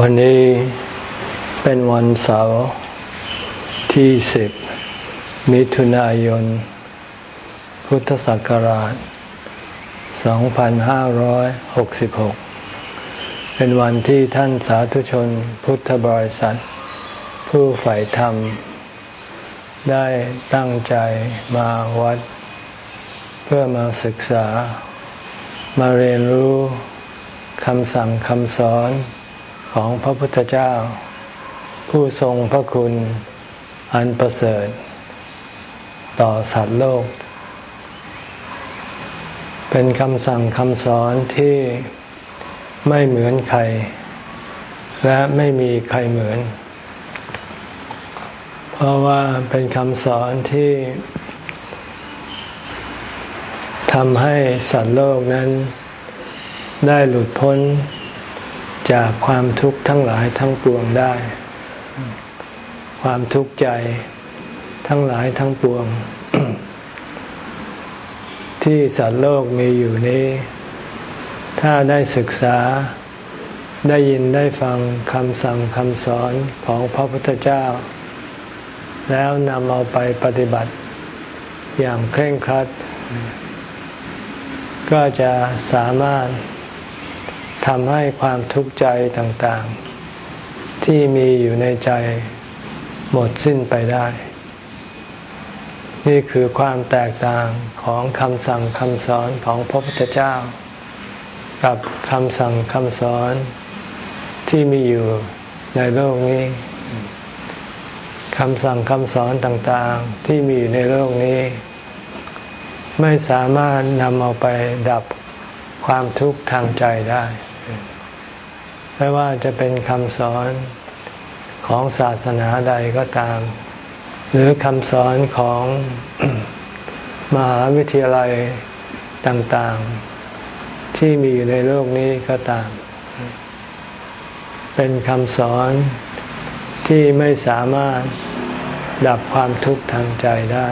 วันนี้เป็นวันเสาร์ที่สิบมิถุนายน พุทธศักราช 2566 เป็นวันที่ท่านสาธุชนพุทธบริษัท ผู้ใฝ่ธรรม ได้ตั้งใจมาวัด เพื่อมาศึกษา มาเรียนรู้คำสั่งคำสอน ของพระพุทธเจ้า ผู้ทรงพระคุณอันประเสริฐ ต่อสัตว์โลก เป็นคำสั่งคำสอนที่ไม่เหมือนใคร และไม่มีใครเหมือน เพราะว่าเป็นคำสอนที่ทำให้สัตว์โลกนั้นได้หลุดพ้น จากความทุกข์ทั้งหลายทั้งปวงได้ ความทุกข์ใจทั้งหลายทั้งปวง ที่สัตว์โลกมีอยู่นี้ ถ้าได้ศึกษาได้ยินได้ฟังคำสั่งคำสอนของพระพุทธเจ้า แล้วนำเอาไปปฏิบัติอย่างเคร่งครัด ก็จะสามารถ ทำให้ความทุกข์ใจต่างๆ ที่มีอยู่ในใจหมดสิ้นไปได้ นี่คือความแตกต่างของคำสั่งคำสอนของพระพุทธเจ้า กับคำสั่งคำสอนที่มีอยู่ในโลกนี้คำสั่งคำสอนต่างๆ ที่มีอยู่ในโลกนี้ ไม่สามารถนำเอาไปดับความทุกข์ทางใจได้ ไม่ว่าจะเป็นคำสอนของศาสนาใดก็ตาม หรือคำสอนของมหาวิทยาลัยต่างๆ ที่มีอยู่ในโลกนี้ก็ตาม เป็นคำสอนที่ไม่สามารถดับความทุกข์ทางใจได้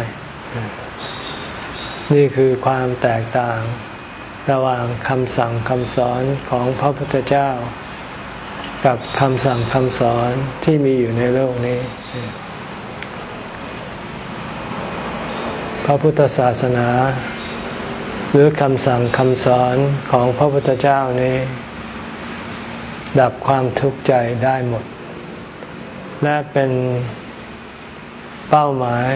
นี่คือความแตกต่างระหว่างคำสั่งคำสอนของพระพุทธเจ้า กับคำสั่งคำสอนที่มีอยู่ในโลกนี้ พระพุทธศาสนา หรือคำสั่งคำสอนของพระพุทธเจ้านี้ ดับความทุกข์ใจได้หมด และเป็นเป้าหมาย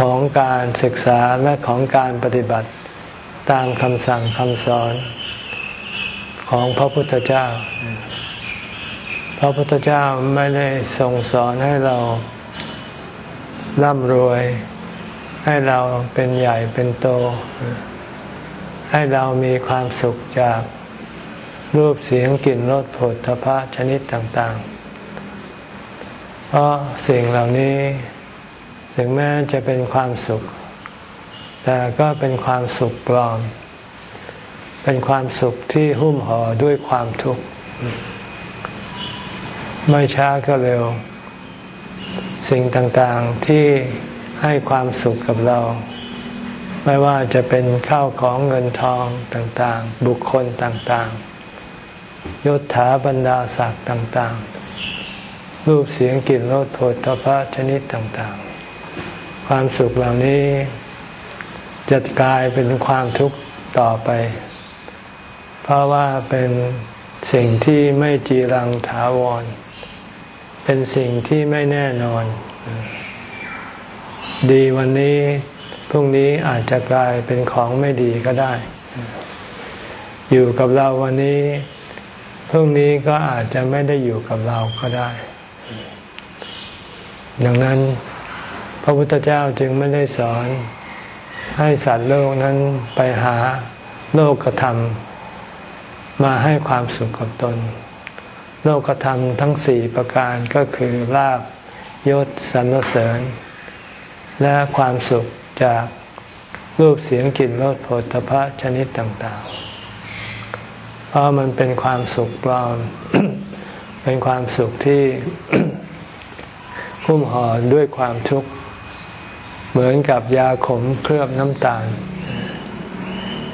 ของการศึกษาและของการปฏิบัติตามคำสั่งคำสอน ของพระพุทธเจ้า พระพุทธเจ้าไม่ได้ทรงสอนให้เราร่ำรวย ให้เราเป็นใหญ่เป็นโต ให้เรามีความสุขจากรูปเสียงกลิ่นรสผลทพะชนิดต่าง ๆ เพราะสิ่งเหล่านี้ถึงแม้จะเป็นความสุข แต่ก็เป็นความสุขปลอม เป็นความสุขที่หุ้มห่อด้วยความทุกข์ ไม่ช้าก็เร็ว สิ่งต่างๆที่ให้ความสุขกับเรา ไม่ว่าจะเป็นข้าวของเงินทองต่างๆ บุคคลต่างๆยศถาบรรดาศักดิ์ต่างๆ รูปเสียงกลิ่นรสโผฏฐพะชนิดต่างๆ ความสุขเหล่านี้จะกลายเป็นความทุกข์ต่อไป เพราะว่าเป็นสิ่งที่ไม่จีรังถาวร เป็นสิ่งที่ไม่แน่นอน ดีวันนี้พรุ่งนี้อาจจะกลายเป็นของไม่ดีก็ได้ อยู่กับเราวันนี้พรุ่งนี้ก็อาจจะไม่ได้อยู่กับเราก็ได้ ดังนั้นพระพุทธเจ้าจึงไม่ได้สอนให้สัตว์โลกนั้นไปหาโลกธรรม มาให้ความสุขกับตน โลกธรรมทั้งสี่ประการก็คือลาบยศสรรเสริญ และความสุขจากรูปเสียงกลิ่นรสผลพระชนิดต่างๆ เพราะมันเป็นความสุขปลอม เป็นความสุขที่หุ้มห่อด้วยความทุกข์ เหมือนกับยาขมเคลือบน้ำตาล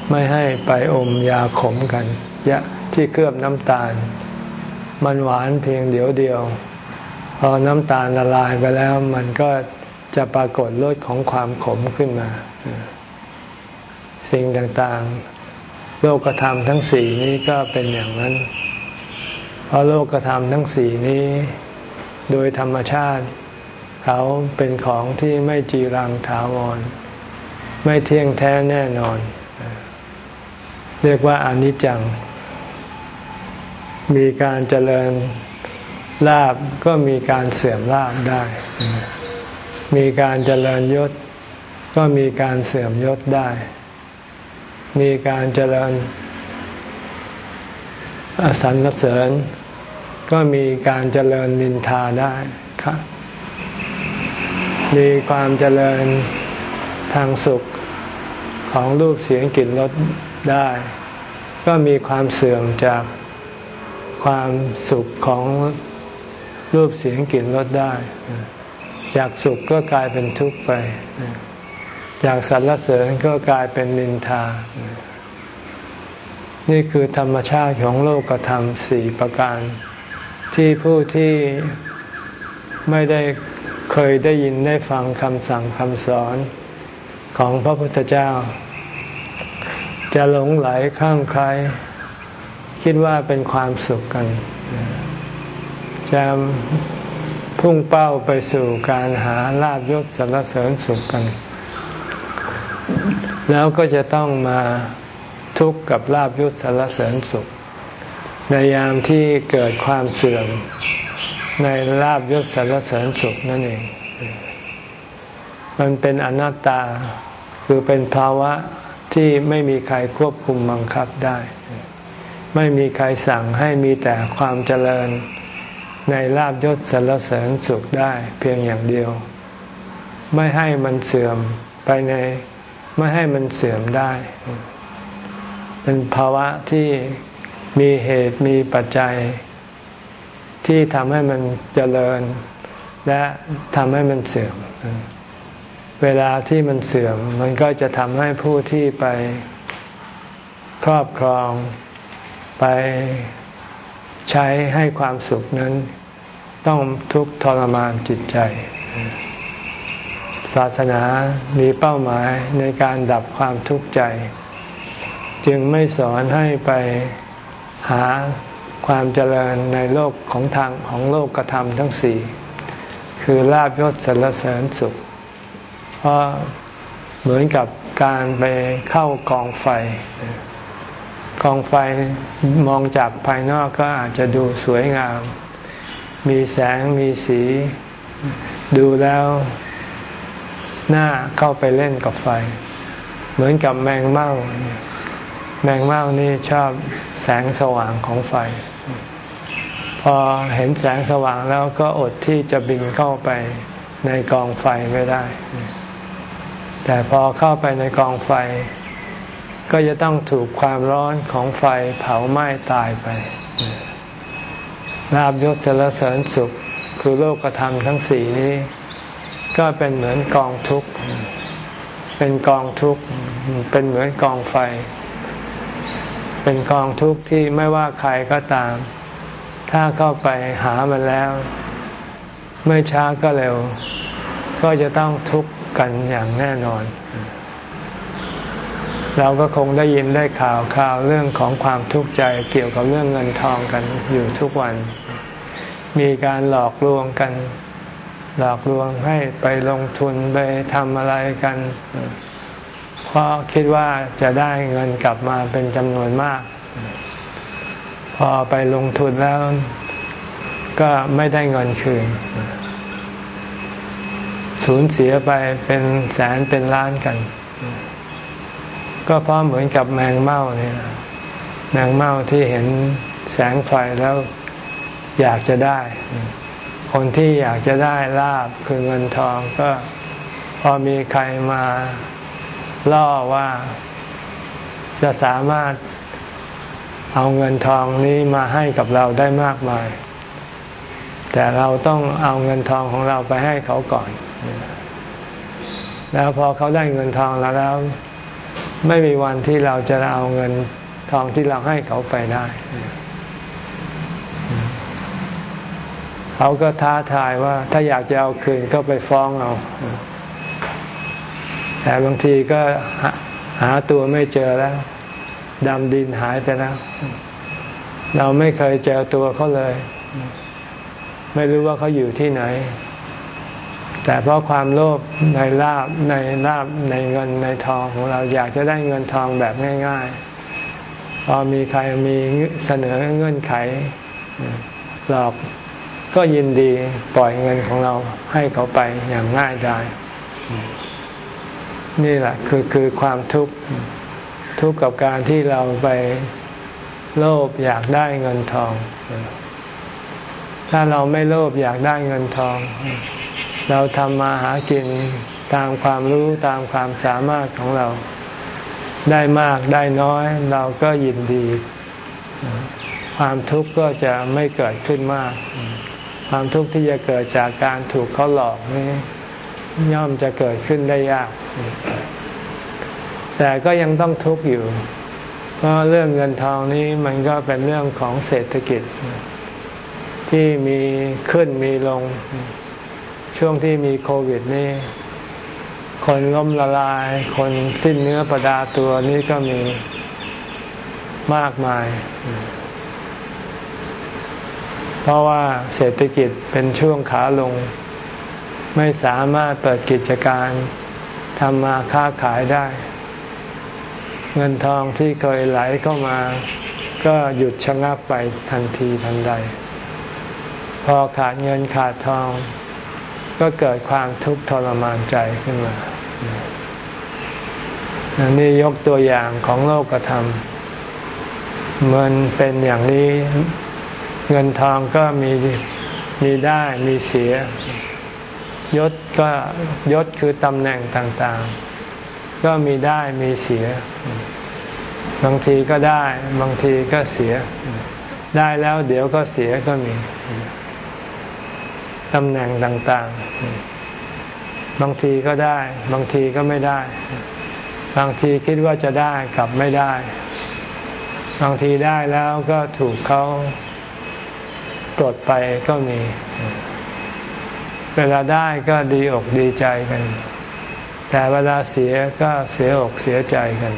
ไม่ให้ไปอมยาขมกันยะที่เคลือบน้ำตาล มันหวานเพียงเดียวเดียว พอน้ำตาลละลายไปแล้ว มันก็จะปรากฏรสของความขมขึ้นมา สิ่งต่างๆ โลกธรรมทั้งสี่นี้ก็เป็นอย่างนั้น เพราะโลกธรรมทั้งสี่นี้ โดยธรรมชาติ เขาเป็นของที่ไม่จีรังถาวร ไม่เที่ยงแท้แน่นอน เรียกว่าอนิจจัง มีการเจริญลาบก็มีการเสื่อมลาบได้ มีการเจริญยศ ก็มีการเสื่อมยศได้ มีการเจริญอสรรเสริญ ก็มีการเจริญนินทาได้ครับมีความเจริญทางสุขของรูปเสียงกลิ่นรส ได้ ก็มีความเสื่อมจากความสุขของรูปเสียงกลิ่นรสได้ จากสุขก็กลายเป็นทุกข์ไป จากสรรเสริญก็กลายเป็นนินทา นี่คือธรรมชาติของโลกธรรมสี่ประการ ที่ผู้ที่ไม่ได้เคยได้ยินได้ฟังคำสั่งคำสอนของพระพุทธเจ้า จะหลงไหลข้างใคร คิดว่าเป็นความสุขกัน จะพุ่งเป้าไปสู่การหาลาบยศสรรเสริญสุขกัน แล้วก็จะต้องมาทุกข์กับลาบยศสรรเสริญสุข ในยามที่เกิดความเสื่อมในลาบยศสรรเสริญสุขนั่นเอง มันเป็นอนัตตาคือเป็นภาวะ ที่ไม่มีใครควบคุมบังคับได้ ไม่มีใครสั่งให้มีแต่ความเจริญในลาบยศสรรเสริญสุขได้เพียงอย่างเดียว ไม่ให้มันเสื่อมไปใน ไม่ให้มันเสื่อมได้ เป็นภาวะที่มีเหตุมีปัจจัย ที่ทำให้มันเจริญ และทำให้มันเสื่อม เวลาที่มันเสื่อมมันก็จะทำให้ผู้ที่ไปครอบครองไปใช้ให้ความสุขนั้น ต้องทุกข์ทรมานจิตใจ ศาสนามีเป้าหมายในการดับความทุกข์ใจ จึงไม่สอนให้ไปหาความเจริญในโลกของทางของโลกกระทำทั้งสี่ คือลาบยศสรรเสริญสุข ราะเหมือนกับการไปเข้ากองไฟ กองไฟมองจากภายนอกก็อาจจะดูสวยงาม มีแสงมีสี ดูแล้วหน้าเข้าไปเล่นกับไฟ เหมือนกับแมงเม่า แมงเม่านี่ชอบแสงสว่างของไฟ พอเห็นแสงสว่างแล้วก็อดที่จะบินเข้าไปในกองไฟไม่ได้ แต่พอเข้าไปในกองไฟ ก็จะต้องถูกความร้อนของไฟเผาไหม้ตายไปลาบยศเสรเสริญสุขคือโลกธรรมทั้งสี่นี้ ก็เป็นเหมือนกองทุกข์ เป็นกองทุกข์ เป็นเหมือนกองไฟ เป็นกองทุกข์ที่ไม่ว่าใครก็ตาม ถ้าเข้าไปหามันแล้ว ไม่ช้าก็เร็ว ก็จะต้องทุกข์ กันอย่างแน่นอน เราก็คงได้ยินได้ข่าวข่าวเรื่องของความทุกข์ใจเกี่ยวกับเรื่องเงินทองกันอยู่ทุกวัน มีการหลอกลวงกัน หลอกลวงให้ไปลงทุนไปทำอะไรกันเพราะคิดว่าจะได้เงินกลับมาเป็นจำนวนมาก พอไปลงทุนแล้วก็ไม่ได้เงินคืน สูญเสียไปเป็นแสนเป็นล้านกัน ก็เพราะเหมือนกับแมงเม่าเนี่ยแมงเม่าที่เห็นแสงไฟแล้วอยากจะได้ คนที่อยากจะได้ลาบคือเงินทองก็พอมีใครมาล่อว่าจะสามารถเอาเงินทองนี้มาให้กับเราได้มากมาย แต่เราต้องเอาเงินทองของเราไปให้เขาก่อน แล้วพอเขาได้เงินทองแล้วแล้ว ไม่มีวันที่เราจะเอาเงินทองที่เราให้เขาไปได้ เขาก็ท้าทายว่า ถ้าอยากจะเอาคืนก็ไปฟ้องเอา แต่บางทีก็หาตัวไม่เจอแล้วดำดินหายไปแล้ว เราไม่เคยเจอตัวเขาเลย ไม่รู้ว่าเขาอยู่ที่ไหน แต่เพราะความโลภในลาบในลาบในเงินในทองของเราอยากจะได้เงินทองแบบง่าย ๆ พอมีใครมีเสนอเงื่อนไขหลอกก็ยินดีปล่อยเงินของเราให้เขาไปอย่างง่ายดายนี่แหละคือคือความทุกข์ทุกข์กับการที่เราไปโลภอยากได้เงินทอง ถ้าเราไม่โลภอยากได้เงินทอง เราทำมาหากินตามความรู้ตามความสามารถของเรา ได้มากได้น้อย เราก็ยินดี ความทุกข์ก็จะไม่เกิดขึ้นมาก ความทุกข์ที่จะเกิดจากการถูกเขาหลอกนี่ย่อมจะเกิดขึ้นได้ยาก แต่ก็ยังต้องทุกข์อยู่ เพราะเรื่องเงินทองนี้มันก็เป็นเรื่องของเศรษฐกิจ ที่มีขึ้นมีลง ช่วงที่มีโควิดนี่คนล้มละลาย คนสิ้นเนื้อประดาตัวนี้ก็มีมากมาย เพราะว่าเศรษฐกิจเป็นช่วงขาลง ไม่สามารถเปิดกิจการทำมาค้าขายได้ เงินทองที่เคยไหลเข้ามา ก็หยุดชะงักไปทันทีทันใด พอขาดเงินขาดทอง ก็เกิดความทุกข์ทรมานใจขึ้นมาอันนี้ยกตัวอย่างของโลกธรรมมันเป็นอย่างนี้เงินทองก็มีมีได้มีเสีย ยศก็ยศคือตำแหน่งต่างๆ ก็มีได้มีเสีย บางทีก็ได้ บางทีก็เสีย ได้แล้วเดี๋ยวก็เสียก็มี ตำแหน่งต่างๆ บางทีก็ได้ บางทีก็ไม่ได้ บางทีคิดว่าจะได้กลับไม่ได้ บางทีได้แล้วก็ถูกเขาปลดไปก็มี เวลาได้ก็ดีอกดีใจกัน แต่เวลาเสียก็เสียอกเสียใจกัน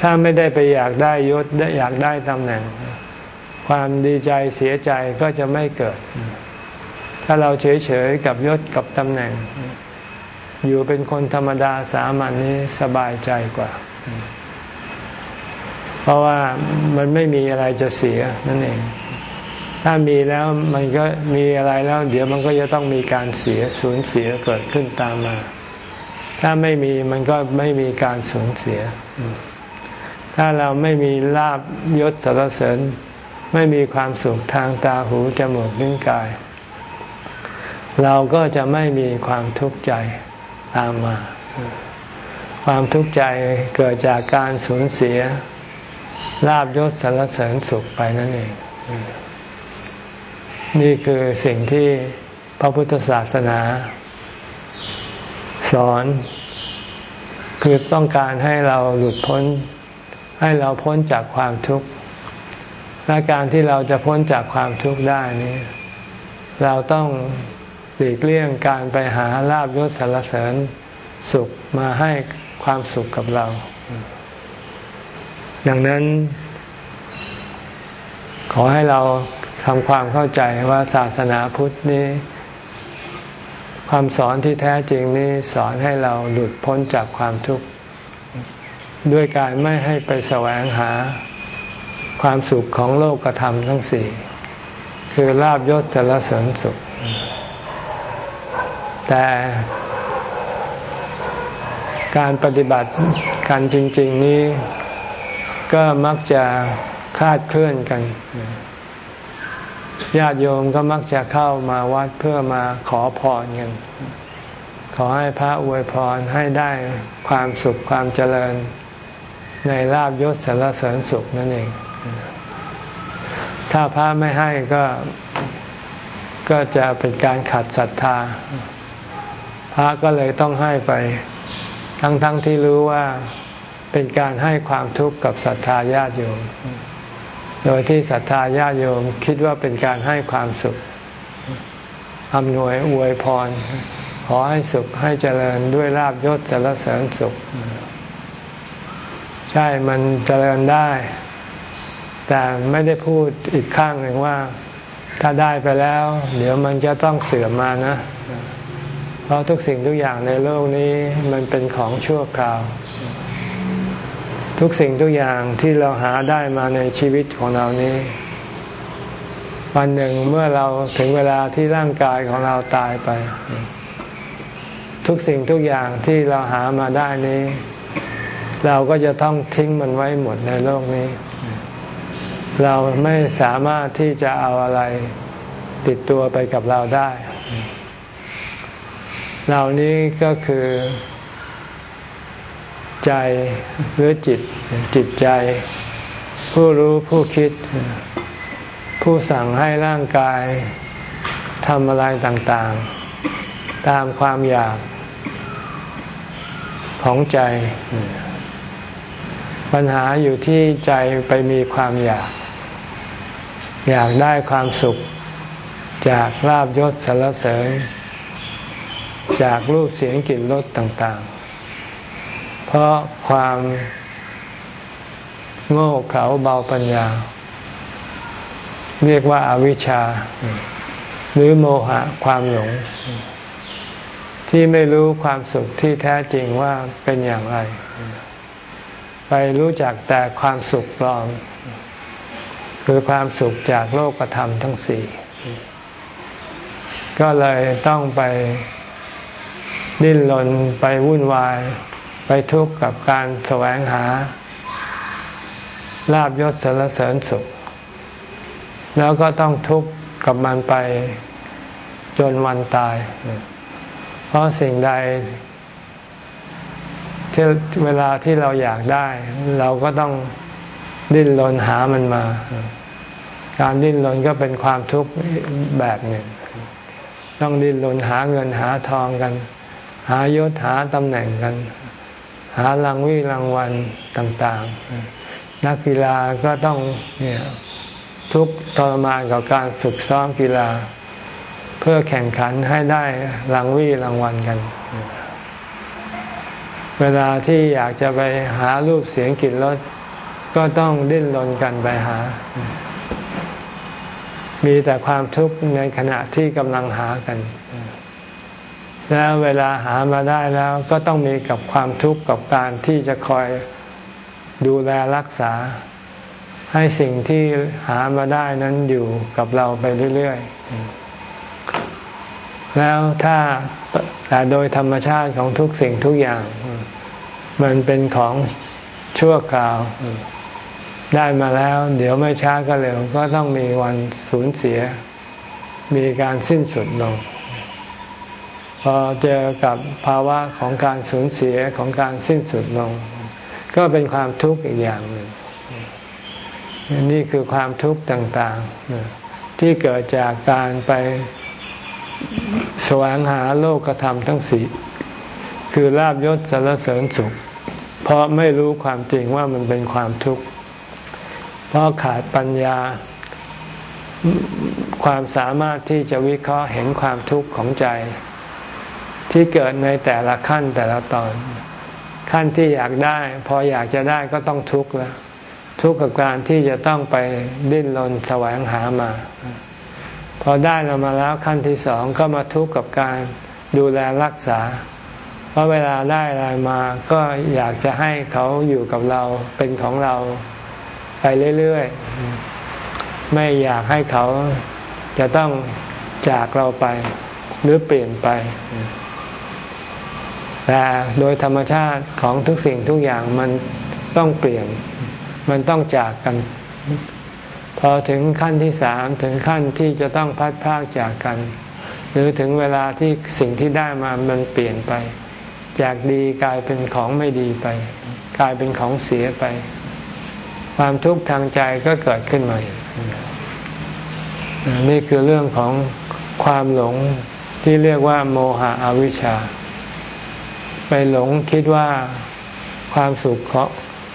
ถ้าไม่ได้ไปอยากได้ยศอยากได้ตำแหน่ง ความดีใจเสียใจก็จะไม่เกิด ถ้าเราเฉยๆกับยศกับตำแหน่ง อยู่เป็นคนธรรมดาสามัญนนี้สบายใจกว่า เพราะว่ามันไม่มีอะไรจะเสียนั่นเอง ถ้ามีแล้วมันก็มีอะไรแล้ว เดี๋ยวมันก็จะต้องมีการเสียสูญเสียเกิดขึ้นตามมา ถ้าไม่มีมันก็ไม่มีการสูญเสีย ถ้าเราไม่มีลาบยศสารเสริญ ไม่มีความสุขทางตาหูจมูกลิ้นกาย เราก็จะไม่มีความทุกข์ใจตามมา ความทุกข์ใจเกิดจากการสูญเสียลาบยศสารเสริญสุขไปนั่นเอง นี่คือสิ่งที่พระพุทธศาสนา สอน คือต้องการให้เราหลุดพ้น ให้เราพ้นจากความทุกข์ และการที่เราจะพ้นจากความทุกข์ได้นี้ เราต้องหลีกเลี่ยงการไปหาลาบยศสารเสริญสุขมาให้ความสุขกับเรา ดังนั้น ขอให้เราทำความเข้าใจว่าศาสนาพุทธนี้คำสอนที่แท้จริงนี้สอนให้เราหลุดพ้นจากความทุกข์ ด้วยการไม่ให้ไปแสวงหา ความสุขของโลกธรรมทั้งสี่คือลาบยศสารเสริญสุข แต่การปฏิบัติกันจริง ๆนี้ก็มักจะคลาดเคลื่อนกันญาติโยมก็มักจะเข้ามาวัดเพื่อมาขอพรกัน ขอให้พระอวยพรให้ได้ความสุขความเจริญในลาบยศสารเสริญสุขนั่นเอง ถ้าพระไม่ให้ก็ก็จะเป็นการขัดศรัทธา พระก็เลยต้องให้ไป ทั้งๆทที่รู้ว่าเป็นการให้ความทุกข์กับศรัทธาญาติโยม โดยที่ศรัทธาญาติโยมคิดว่าเป็นการให้ความสุขอำนวยอวยพร ขอให้สุขให้เจริญด้วยลาบยศจรเสริญสุข ใช่มันเจริญได้ แต่ไม่ได้พูดอีกข้างหนึ่งว่าถ้าได้ไปแล้ว เดี๋ยวมันจะต้องเสื่อมมานะ เพราะทุกสิ่งทุกอย่างในโลกนี้มันเป็นของชั่วคราว ทุกสิ่งทุกอย่างที่เราหาได้มาในชีวิตของเรานี้ วันหนึ่งเมื่อเราถึงเวลาที่ร่างกายของเราตายไป ทุกสิ่งทุกอย่างที่เราหามาได้นี้ เราก็จะต้องทิ้งมันไว้หมดในโลกนี้ เราไม่สามารถที่จะเอาอะไรติดตัวไปกับเราได้เหล่านี้ก็คือใจหรือจิตจิตใจ ผู้รู้ผู้คิด ผู้สั่งให้ร่างกายทำอะไรต่างๆ ตามความอยากของใจ ปัญหาอยู่ที่ใจไปมีความอยาก อยากได้ความสุขจากลาบยศสรรเสริญ จากรูปเสียงกลิ่นรสต่างๆ เพราะความโง่เขลาเบาปัญญา เรียกว่าอาวิชชา หรือโมหะความหลง ที่ไม่รู้ความสุขที่แท้จริงว่าเป็นอย่างไร ไปรู้จักแต่ความสุขปลอม คือความสุขจากโลกธรรมทั้งสี่ก็เลยต้องไปดิ้นรนไปวุ่นวาย ไปทุกข์กับการแสวงหาลาบยศสารเสริญสุข แล้วก็ต้องทุกข์กับมันไปจนวันตาย เพราะสิ่งใดที่เวลาที่เราอยากได้ เราก็ต้อง ดิ้นรนหามันมา การดิ้นรนก็เป็นความทุกข์แบบหนึ่ง ต้องดิ้นรนหาเงินหาทองกัน หายศหาตำแหน่งกัน หารางวิรางวัลต่างๆ นักกีฬาก็ต้องเนี่ยทุกทรมานกับการฝึกซ้อมกีฬา เพื่อแข่งขันให้ได้รางวีรางวัลกัน เวลาที่อยากจะไปหารูปเสียงกลิ่นรส ก็ต้องดิ้นรนกันไปหา มีแต่ความทุกข์ในขณะที่กำลังหากัน แล้วเวลาหามาได้แล้วก็ต้องมีกับความทุกข์กับการที่จะคอยดูแลรักษา ให้สิ่งที่หามาได้นั้นอยู่กับเราไปเรื่อยๆ แล้วถ้าแต่โดยธรรมชาติของทุกสิ่งทุกอย่าง มันเป็นของชั่วคราว ได้มาแล้ว เดี๋ยวไม่ช้าก็เร็ว ก็ต้องมีวันสูญเสีย มีการสิ้นสุดลง พอเจอกับภาวะของการสูญเสียของการสิ้นสุดลง ก็เป็นความทุกข์อีกอย่างหนึ่งนี่คือความทุกข์ต่างๆ ที่เกิดจากการไปแสวงหาโลกธรรมทั้งสี่คือลาบยศสารเสริญสุข เพราะไม่รู้ความจริงว่ามันเป็นความทุกข์ เพราะขาดปัญญาความสามารถที่จะวิเคราะห์เห็นความทุกข์ของใจ ที่เกิดในแต่ละขั้นแต่ละตอน ขั้นที่อยากได้ พออยากจะได้ก็ต้องทุกข์แล้วทุกข์กับการที่จะต้องไปดิ้นรนแสวงหามา พอได้เรามาแล้วขั้นที่สองก็มาทุกข์กับการดูแลรักษา เพราะเวลาได้อะไรมาก็อยากจะให้เขาอยู่กับเราเป็นของเรา ไปเรื่อยๆ ไม่อยากให้เขาจะต้องจากเราไปหรือเปลี่ยนไป แต่โดยธรรมชาติของทุกสิ่งทุกอย่างมันต้องเปลี่ยน มันต้องจากกัน พอถึงขั้นที่สามถึงขั้นที่จะต้องพัดพากจากกัน หรือถึงเวลาที่สิ่งที่ได้มามันเปลี่ยนไป จากดีกลายเป็นของไม่ดีไป กลายเป็นของเสียไป ความทุกข์ทางใจก็เกิดขึ้นม่นี่คือเรื่องของความหลงที่เรียกว่า โมหะอวิชชา ไปหลงคิดว่าความสุข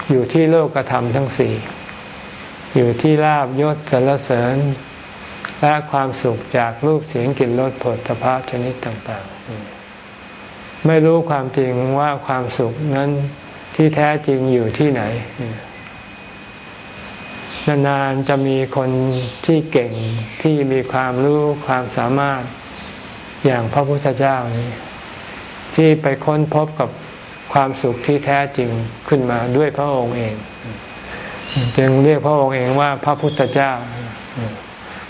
อยู่ที่โลกธรรมทั้งสี่ อยู่ที่ลาบยศสรรเสริญ และความสุขจากรูปเสียงกลิ่นรสผลพระชนิดต่าง ๆ ไม่รู้ความจริงว่าความสุขนั้นที่แท้จริงอยู่ที่ไหน นานๆจะมีคนที่เก่งที่มีความรู้ความสามารถอย่างพระพุทธเจ้านี้ที่ไปค้นพบกับความสุขที่แท้จริงขึ้นมาด้วยพระองค์เอง จึงเรียกพระองค์เองว่าพระพุทธเจ้า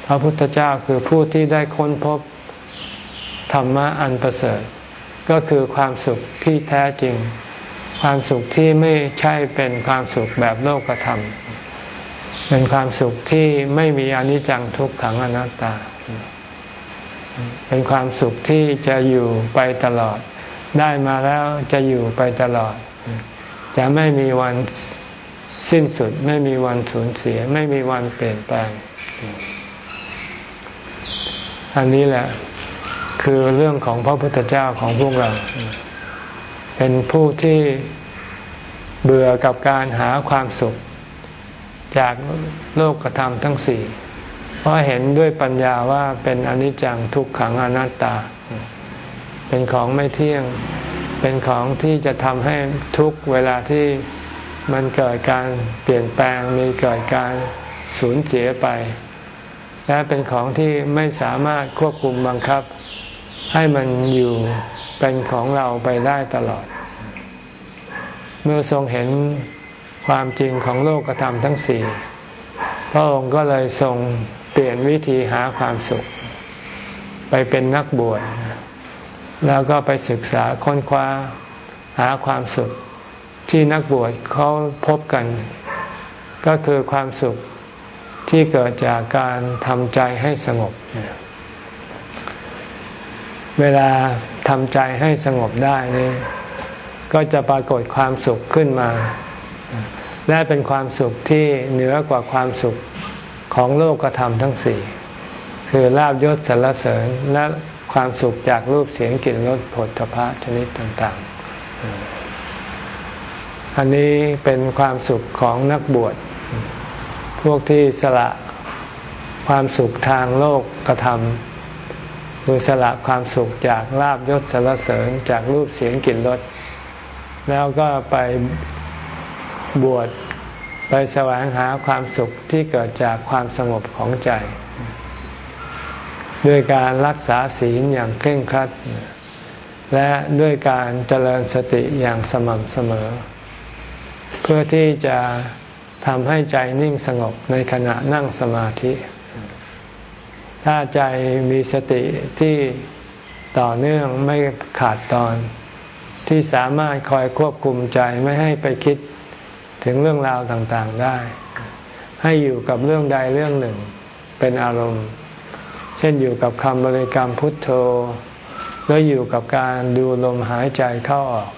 พระพุทธเจ้าคือผู้ที่ได้ค้นพบธรรมะอันประเสริฐ ก็คือความสุขที่แท้จริง ความสุขที่ไม่ใช่เป็นความสุขแบบโลกธรรม เป็นความสุขที่ไม่มีอนิจจังทุกขังอนัตตา เป็นความสุขที่จะอยู่ไปตลอด ได้มาแล้วจะอยู่ไปตลอด จะไม่มีวันสิ้นสุด ไม่มีวันสูญเสีย ไม่มีวันเปลี่ยนแปลง อันนี้แหละคือเรื่องของพระพุทธเจ้าของพวกเรา เป็นผู้ที่เบื่อกับการหาความสุข จากโลกธรรมทั้งสี่ เพราะเห็นด้วยปัญญาว่าเป็นอนิจจังทุกขังอนัตตา เป็นของไม่เที่ยง เป็นของที่จะทำให้ทุกเวลาที่มันเกิดการเปลี่ยนแปลงมีเกิดการสูญเสียไป และเป็นของที่ไม่สามารถควบคุมบังคับ ให้มันอยู่เป็นของเราไปได้ตลอด เมื่อทรงเห็น ความจริงของโลกธรรมทั้งสี่พระองค์ก็เลยทรงเปลี่ยนวิธีหาความสุข ไปเป็นนักบวชแล้วก็ไปศึกษาค้นคว้าหาความสุขที่นักบวชเขาพบกัน ก็คือความสุขที่เกิดจากการทำใจให้สงบ เวลาทำใจให้สงบได้นี่ก็จะปรากฏความสุขขึ้นมา และเป็นความสุขที่เหนือกว่าความสุขของโลกธรรมทั้งสี่คือลาบยศสรรเสริญและความสุขจากรูปเสียงกลิ่นรสผลพระชนิดต่างๆ อันนี้เป็นความสุขของนักบวช พวกที่สละความสุขทางโลกกระทำคือสละความสุขจากลาบยศสรรเสริญจากรูปเสียงกลิ่นรสแล้วก็ไป บวชไปแสวงหาความสุขที่เกิดจากความสงบของใจ ด้วยการรักษาศีลอย่างเคร่งครัด และด้วยการเจริญสติอย่างสม่ำเสมอ เพื่อที่จะทำให้ใจนิ่งสงบในขณะนั่งสมาธิ ถ้าใจมีสติที่ต่อเนื่องไม่ขาดตอนที่สามารถคอยควบคุมใจไม่ให้ไปคิด ถึงเรื่องราวต่างๆได้ ให้อยู่กับเรื่องใดเรื่องหนึ่งเป็นอารมณ์ เช่นอยู่กับคำบริกรรมพุทโธ แล้วอยู่กับการดูลมหายใจเข้าออก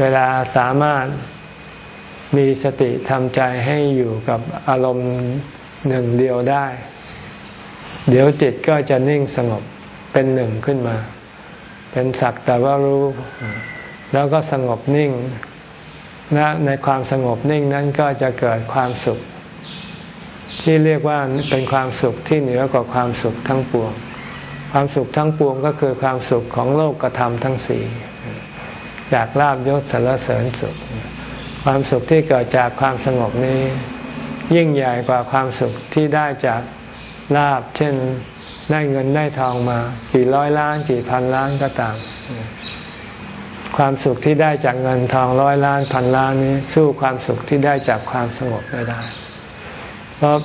เวลาสามารถมีสติทำใจให้อยู่กับอารมณ์หนึ่งเดียวได้ เดี๋ยวจิตก็จะนิ่งสงบเป็นหนึ่งขึ้นมา เป็นสักแต่ว่ารู้ แล้วก็สงบนิ่ง และในความสงบนิ่งนั้นก็จะเกิดความสุข ที่เรียกว่าเป็นความสุขที่เหนือกว่าความสุขทั้งปวง ความสุขทั้งปวงก็คือความสุขของโลกกระทำทั้งสี่จากลาบยศสารเสริญสุข ความสุขที่เกิดจากความสงบนี้ ยิ่งใหญ่กว่าความสุขที่ได้จากลาบ เช่นได้เงินได้ทองมา กี่ร้อยล้านกี่พันล้านก็ตาม ความสุขที่ได้จากเงินทองร้อยล้านพันล้านนี้สู้ความสุขที่ได้จากความสงบไม่ได้ เพราะ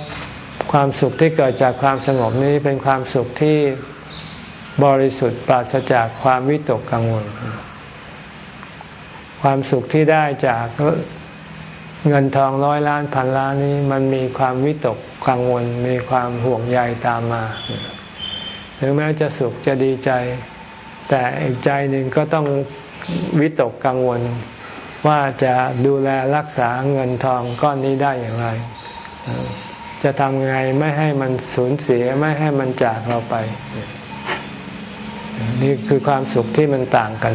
ความสุขที่เกิดจากความสงบนี้เป็นความสุขที่บริสุทธิ์ปราศจากความวิตกกังวล ความสุขที่ได้จากเงินทองร้อยล้านพันล้านนี้มันมีความวิตกกังวล มีความห่วงใยตามมา ถึงแม้จะสุขจะดีใจ แต่อีกใจหนึ่งก็ต้อง วิตกกังวล ว่าจะดูแลรักษาเงินทองก้อนนี้ได้อย่างไร จะทำไงไม่ให้มันสูญเสียไม่ให้มันจากเราไป นี่คือความสุขที่มันต่างกัน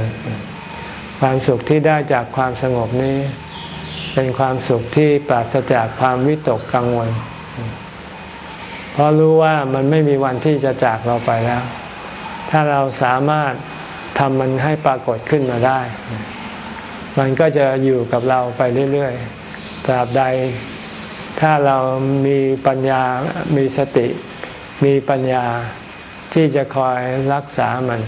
ความสุขที่ได้จากความสงบนี้ เป็นความสุขที่ปราศจากความวิตกกังวลเพราะรู้ว่ามันไม่มีวันที่จะจากเราไปแล้ว ถ้าเราสามารถ ทำมันให้ปรากฏขึ้นมาได้ มันก็จะอยู่กับเราไปเรื่อยๆตราบใด ถ้าเรามีปัญญา มีสติ มีปัญญาที่จะคอยรักษามัน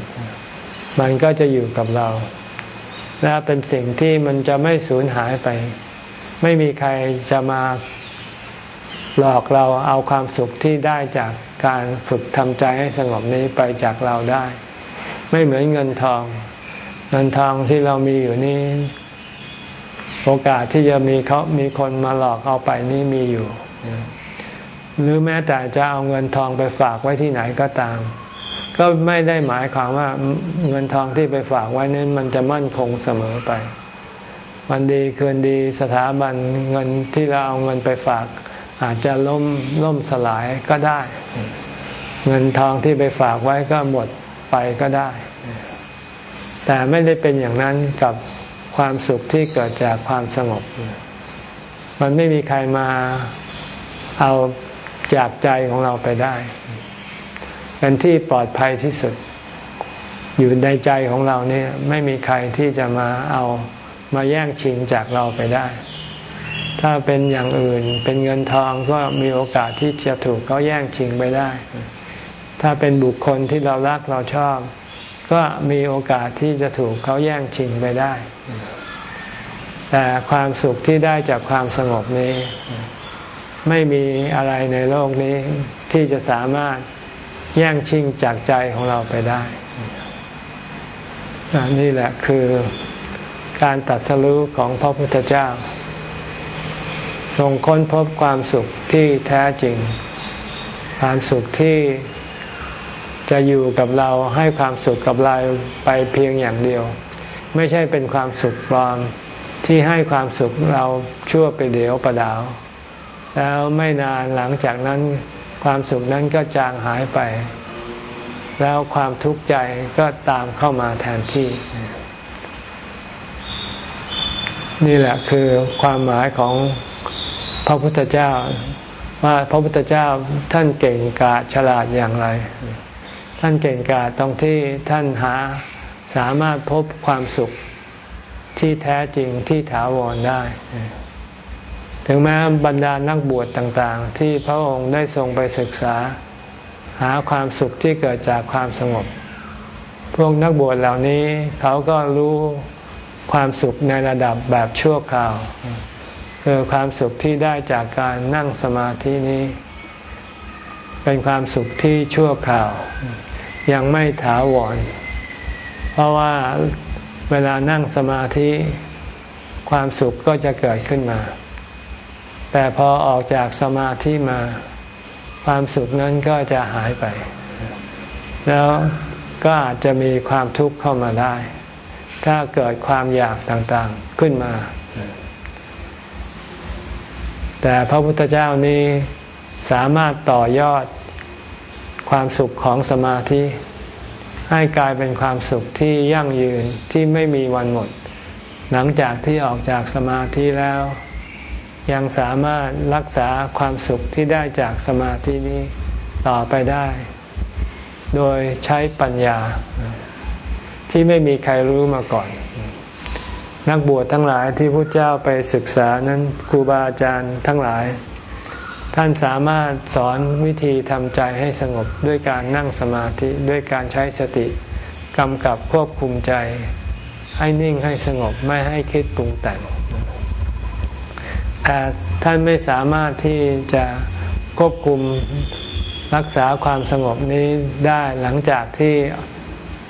มันก็จะอยู่กับเรา และเป็นสิ่งที่มันจะไม่สูญหายไป ไม่มีใครจะมาหลอกเราเอาความสุขที่ได้จากการฝึกทำใจให้สงบนี้ไปจากเราได้ ไม่เหมือนเงินทอง เงินทองที่เรามีอยู่นี้ โอกาสที่จะมีเขามีคนมาหลอกเอาไปนี่มีอยู่ หรือแม้แต่จะเอาเงินทองไปฝากไว้ที่ไหนก็ตาม ก็ไม่ได้หมายความว่าเงินทองที่ไปฝากไว้นั้นมันจะมั่นคงเสมอไปวันดีคืนดีสถาบันเงินที่เราเอาเงินไปฝาก อาจจะล่มล่มสลายก็ได้ เงินทองที่ไปฝากไว้ก็หมด ไปก็ได้ แต่ไม่ได้เป็นอย่างนั้นกับความสุขที่เกิดจากความสงบ มันไม่มีใครมาเอาจากใจของเราไปได้เป็นที่ปลอดภัยที่สุด อยู่ในใจของเราเนี่ยไม่มีใครที่จะมาเอามาแย่งชิงจากเราไปได้ ถ้าเป็นอย่างอื่นเป็นเงินทองก็มีโอกาสที่จะถูกเขาแย่งชิงไปได้ ถ้าเป็นบุคคลที่เรารักเราชอบ ก็มีโอกาสที่จะถูกเขาแย่งชิงไปได้ แต่ความสุขที่ได้จากความสงบนี้ ไม่มีอะไรในโลกนี้ที่จะสามารถแย่งชิงจากใจของเราไปได้ นี่แหละคือการตัดสู้ของพระพุทธเจ้า ทรงค้นพบความสุขที่แท้จริง ความสุขที่ จะอยู่กับเราให้ความสุขกับเราไปเพียงอย่างเดียว ไม่ใช่เป็นความสุขปลอมที่ให้ความสุขเราชั่วไปเดียวประดาว แล้วไม่นานหลังจากนั้นความสุขนั้นก็จางหายไป แล้วความทุกข์ใจก็ตามเข้ามาแทนที่ นี่แหละคือความหมายของพระพุทธเจ้าว่าพระพุทธเจ้าท่านเก่งกาจฉลาดอย่างไร ท่านเก่งกาจตรงที่ท่านหาสามารถพบความสุขที่แท้จริงที่ถาวรได้ ถึงแม้บรรดานักบวชต่างๆ ที่พระองค์ได้ทรงไปศึกษา หาความสุขที่เกิดจากความสงบ พวกนักบวชเหล่านี้เขาก็รู้ความสุขในระดับแบบชั่วคราว คือความสุขที่ได้จากการนั่งสมาธินี้ เป็นความสุขที่ชั่วคราว ยังไม่ถาวร เพราะว่าเวลานั่งสมาธิความสุขก็จะเกิดขึ้นมา แต่พอออกจากสมาธิมา ความสุขนั้นก็จะหายไป แล้วก็อาจจะมีความทุกข์เข้ามาได้ ถ้าเกิดความอยากต่างๆขึ้นมา แต่พระพุทธเจ้านี้สามารถต่อยอด ความสุขของสมาธิ ให้กลายเป็นความสุขที่ยั่งยืนที่ไม่มีวันหมด หลังจากที่ออกจากสมาธิแล้ว ยังสามารถรักษาความสุขที่ได้จากสมาธินี้ต่อไปได้ โดยใช้ปัญญา ที่ไม่มีใครรู้มาก่อน นักบวชทั้งหลายที่พระเจ้าไปศึกษานั้นครูบาอาจารย์ทั้งหลาย ท่านสามารถสอนวิธีทำใจให้สงบด้วยการนั่งสมาธิด้วยการใช้สติกำกับควบคุมใจ ให้นิ่งให้สงบไม่ให้คิดปรุงแต่งแต่ท่านไม่สามารถที่จะควบคุมรักษาความสงบนี้ได้หลังจากที่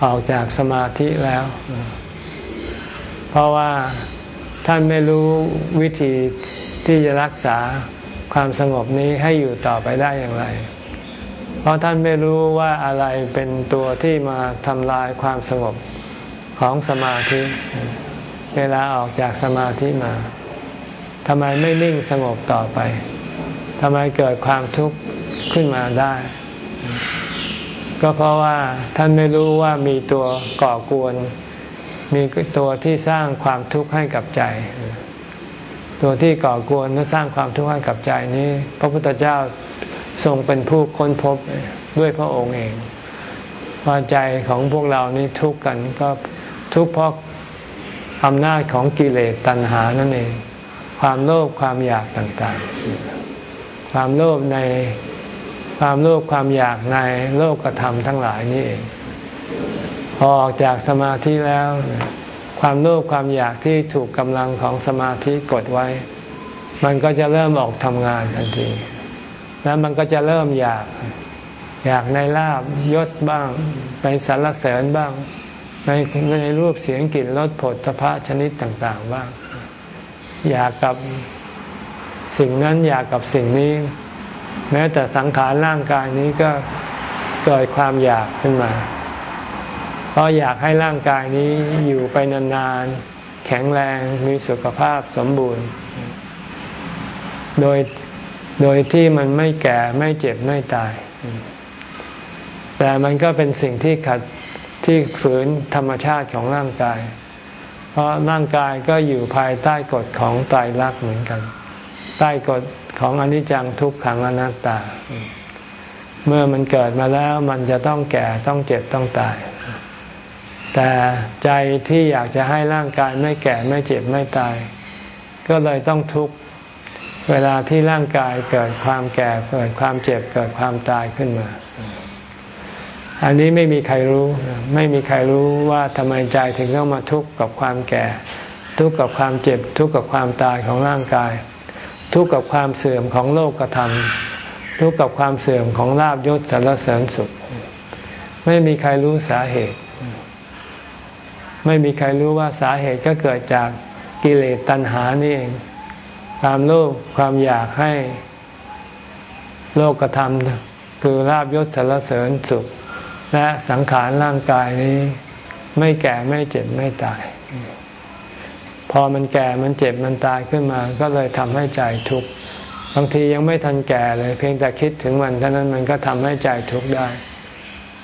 ออกจากสมาธิแล้ว เพราะว่าท่านไม่รู้วิธีที่จะรักษา ความสงบนี้ให้อยู่ต่อไปได้อย่างไร เพราะท่านไม่รู้ว่าอะไรเป็นตัวที่มาทำลายความสงบของสมาธิ เวลาออกจากสมาธิมาทำไมไม่นิ่งสงบต่อไปทำไมเกิดความทุกข์ขึ้นมาได้ ก็เพราะว่าท่านไม่รู้ว่ามีตัวก่อกวน มีตัวที่สร้างความทุกข์ให้กับใจ ตัวที่ก่อกวนและสร้างความทุกข์ให้กับใจนี้ พระพุทธเจ้าทรงเป็นผู้ค้นพบด้วยพระองค์เองว่าใจของพวกเรานี้ทุกข์กันก็ทุกข์เพราะอำนาจของกิเลสตัณหานั่นเอง ความโลภความอยากต่างๆ ความโลภในความโลภความอยากในโลกธรรมทั้งหลายนี่เองพอออกจากสมาธิแล้ว ความโลภความอยากที่ถูกกำลังของสมาธิกดไว้ มันก็จะเริ่มออกทำงานทันที แล้วมันก็จะเริ่มอยากอยากในลาบยศบ้างในสรรเสริญบ้าง ในในรูปเสียงกลิ่นรสผลพระชนิดต่าง ๆ บ้าง อยากกับสิ่งนั้นอยากกับสิ่งนี้ แม้แต่สังขารร่างกายนี้ก็เกิดความอยากขึ้นมา เพราะอยากให้ร่างกายนี้อยู่ไปนานๆ แข็งแรงมีสุขภาพสมบูรณ์ โดยโดยที่มันไม่แก่ไม่เจ็บไม่ตาย แต่มันก็เป็นสิ่งที่ขัดที่ฝืนธรรมชาติของร่างกาย เพราะร่างกายก็อยู่ภายใต้กฎของไตรลักเหมือนกัน ใต้กฎของอนิจจังทุกขังอนัตตา เมื่อมันเกิดมาแล้วมันจะต้องแก่ต้องเจ็บต้องตาย แต่ใจที่อยากจะให้ร่างกายไม่แก่ไม่เจ็บไม่ตาย ก็เลยต้องทุกข์เวลาที่ร่างกายเกิดความแก่เกิดความเจ็บเกิดความตายขึ้นมา อันนี้ไม่มีใครรู้ ไม่มีใครรู้ว่าทำไมใจถึงต้องมาทุกข์กับความแก่ ทุกข์กับความเจ็บ ทุกข์กับความตายของร่างกาย ทุกข์กับความเสื่อมของโลกธรรมทุกข์กับความเสื่อมของลาบยศสารเสริญสุข ไม่มีใครรู้สาเหตุ ไม่มีใครรู้ว่าสาเหตุก็เกิดจากกิเลสตัณหานี่เองความโลภความอยากให้โลกธรรมคือลาบยศสารเสริญสุข และสังขารร่างกายนี้ ไม่แก่ไม่เจ็บไม่ตาย พอมันแก่มันเจ็บมันตายขึ้นมา ก็เลยทำให้ใจทุกข์บางทียังไม่ทันแก่เลย เพียงแต่คิดถึงมันเท่านั้นมันก็ทำให้ใจทุกข์ได้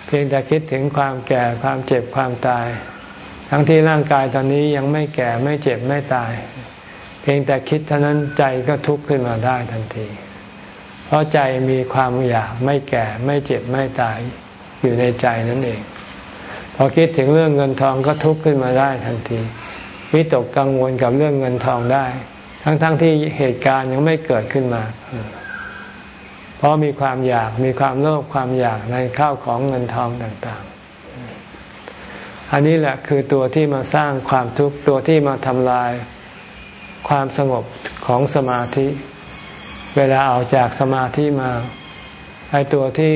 เพียงแต่คิดถึงความแก่ความเจ็บความตาย ทั้งที่ร่างกายตอนนี้ยังไม่แก่ไม่เจ็บไม่ตาย เพียงแต่คิดเท่านั้นใจก็ทุกข์ขึ้นมาได้ทันที เพราะใจมีความอยากไม่แก่ไม่เจ็บไม่ตายอยู่ในใจนั่นเอง พอคิดถึงเรื่องเงินทองก็ทุกข์ขึ้นมาได้ทันที วิตกกังวลกับเรื่องเงินทองได้ ทั้งๆทที่เหตุการณ์ยังไม่เกิดขึ้นมา เพราะมีความอยากมีความโลภความอยากในข้าวของเงินทองต่างๆ อันนี้แหละคือตัวที่มาสร้างความทุกข์ตัวที่มาทำลายความสงบของสมาธิ เวลาออกจากสมาธิมาไอตัวที่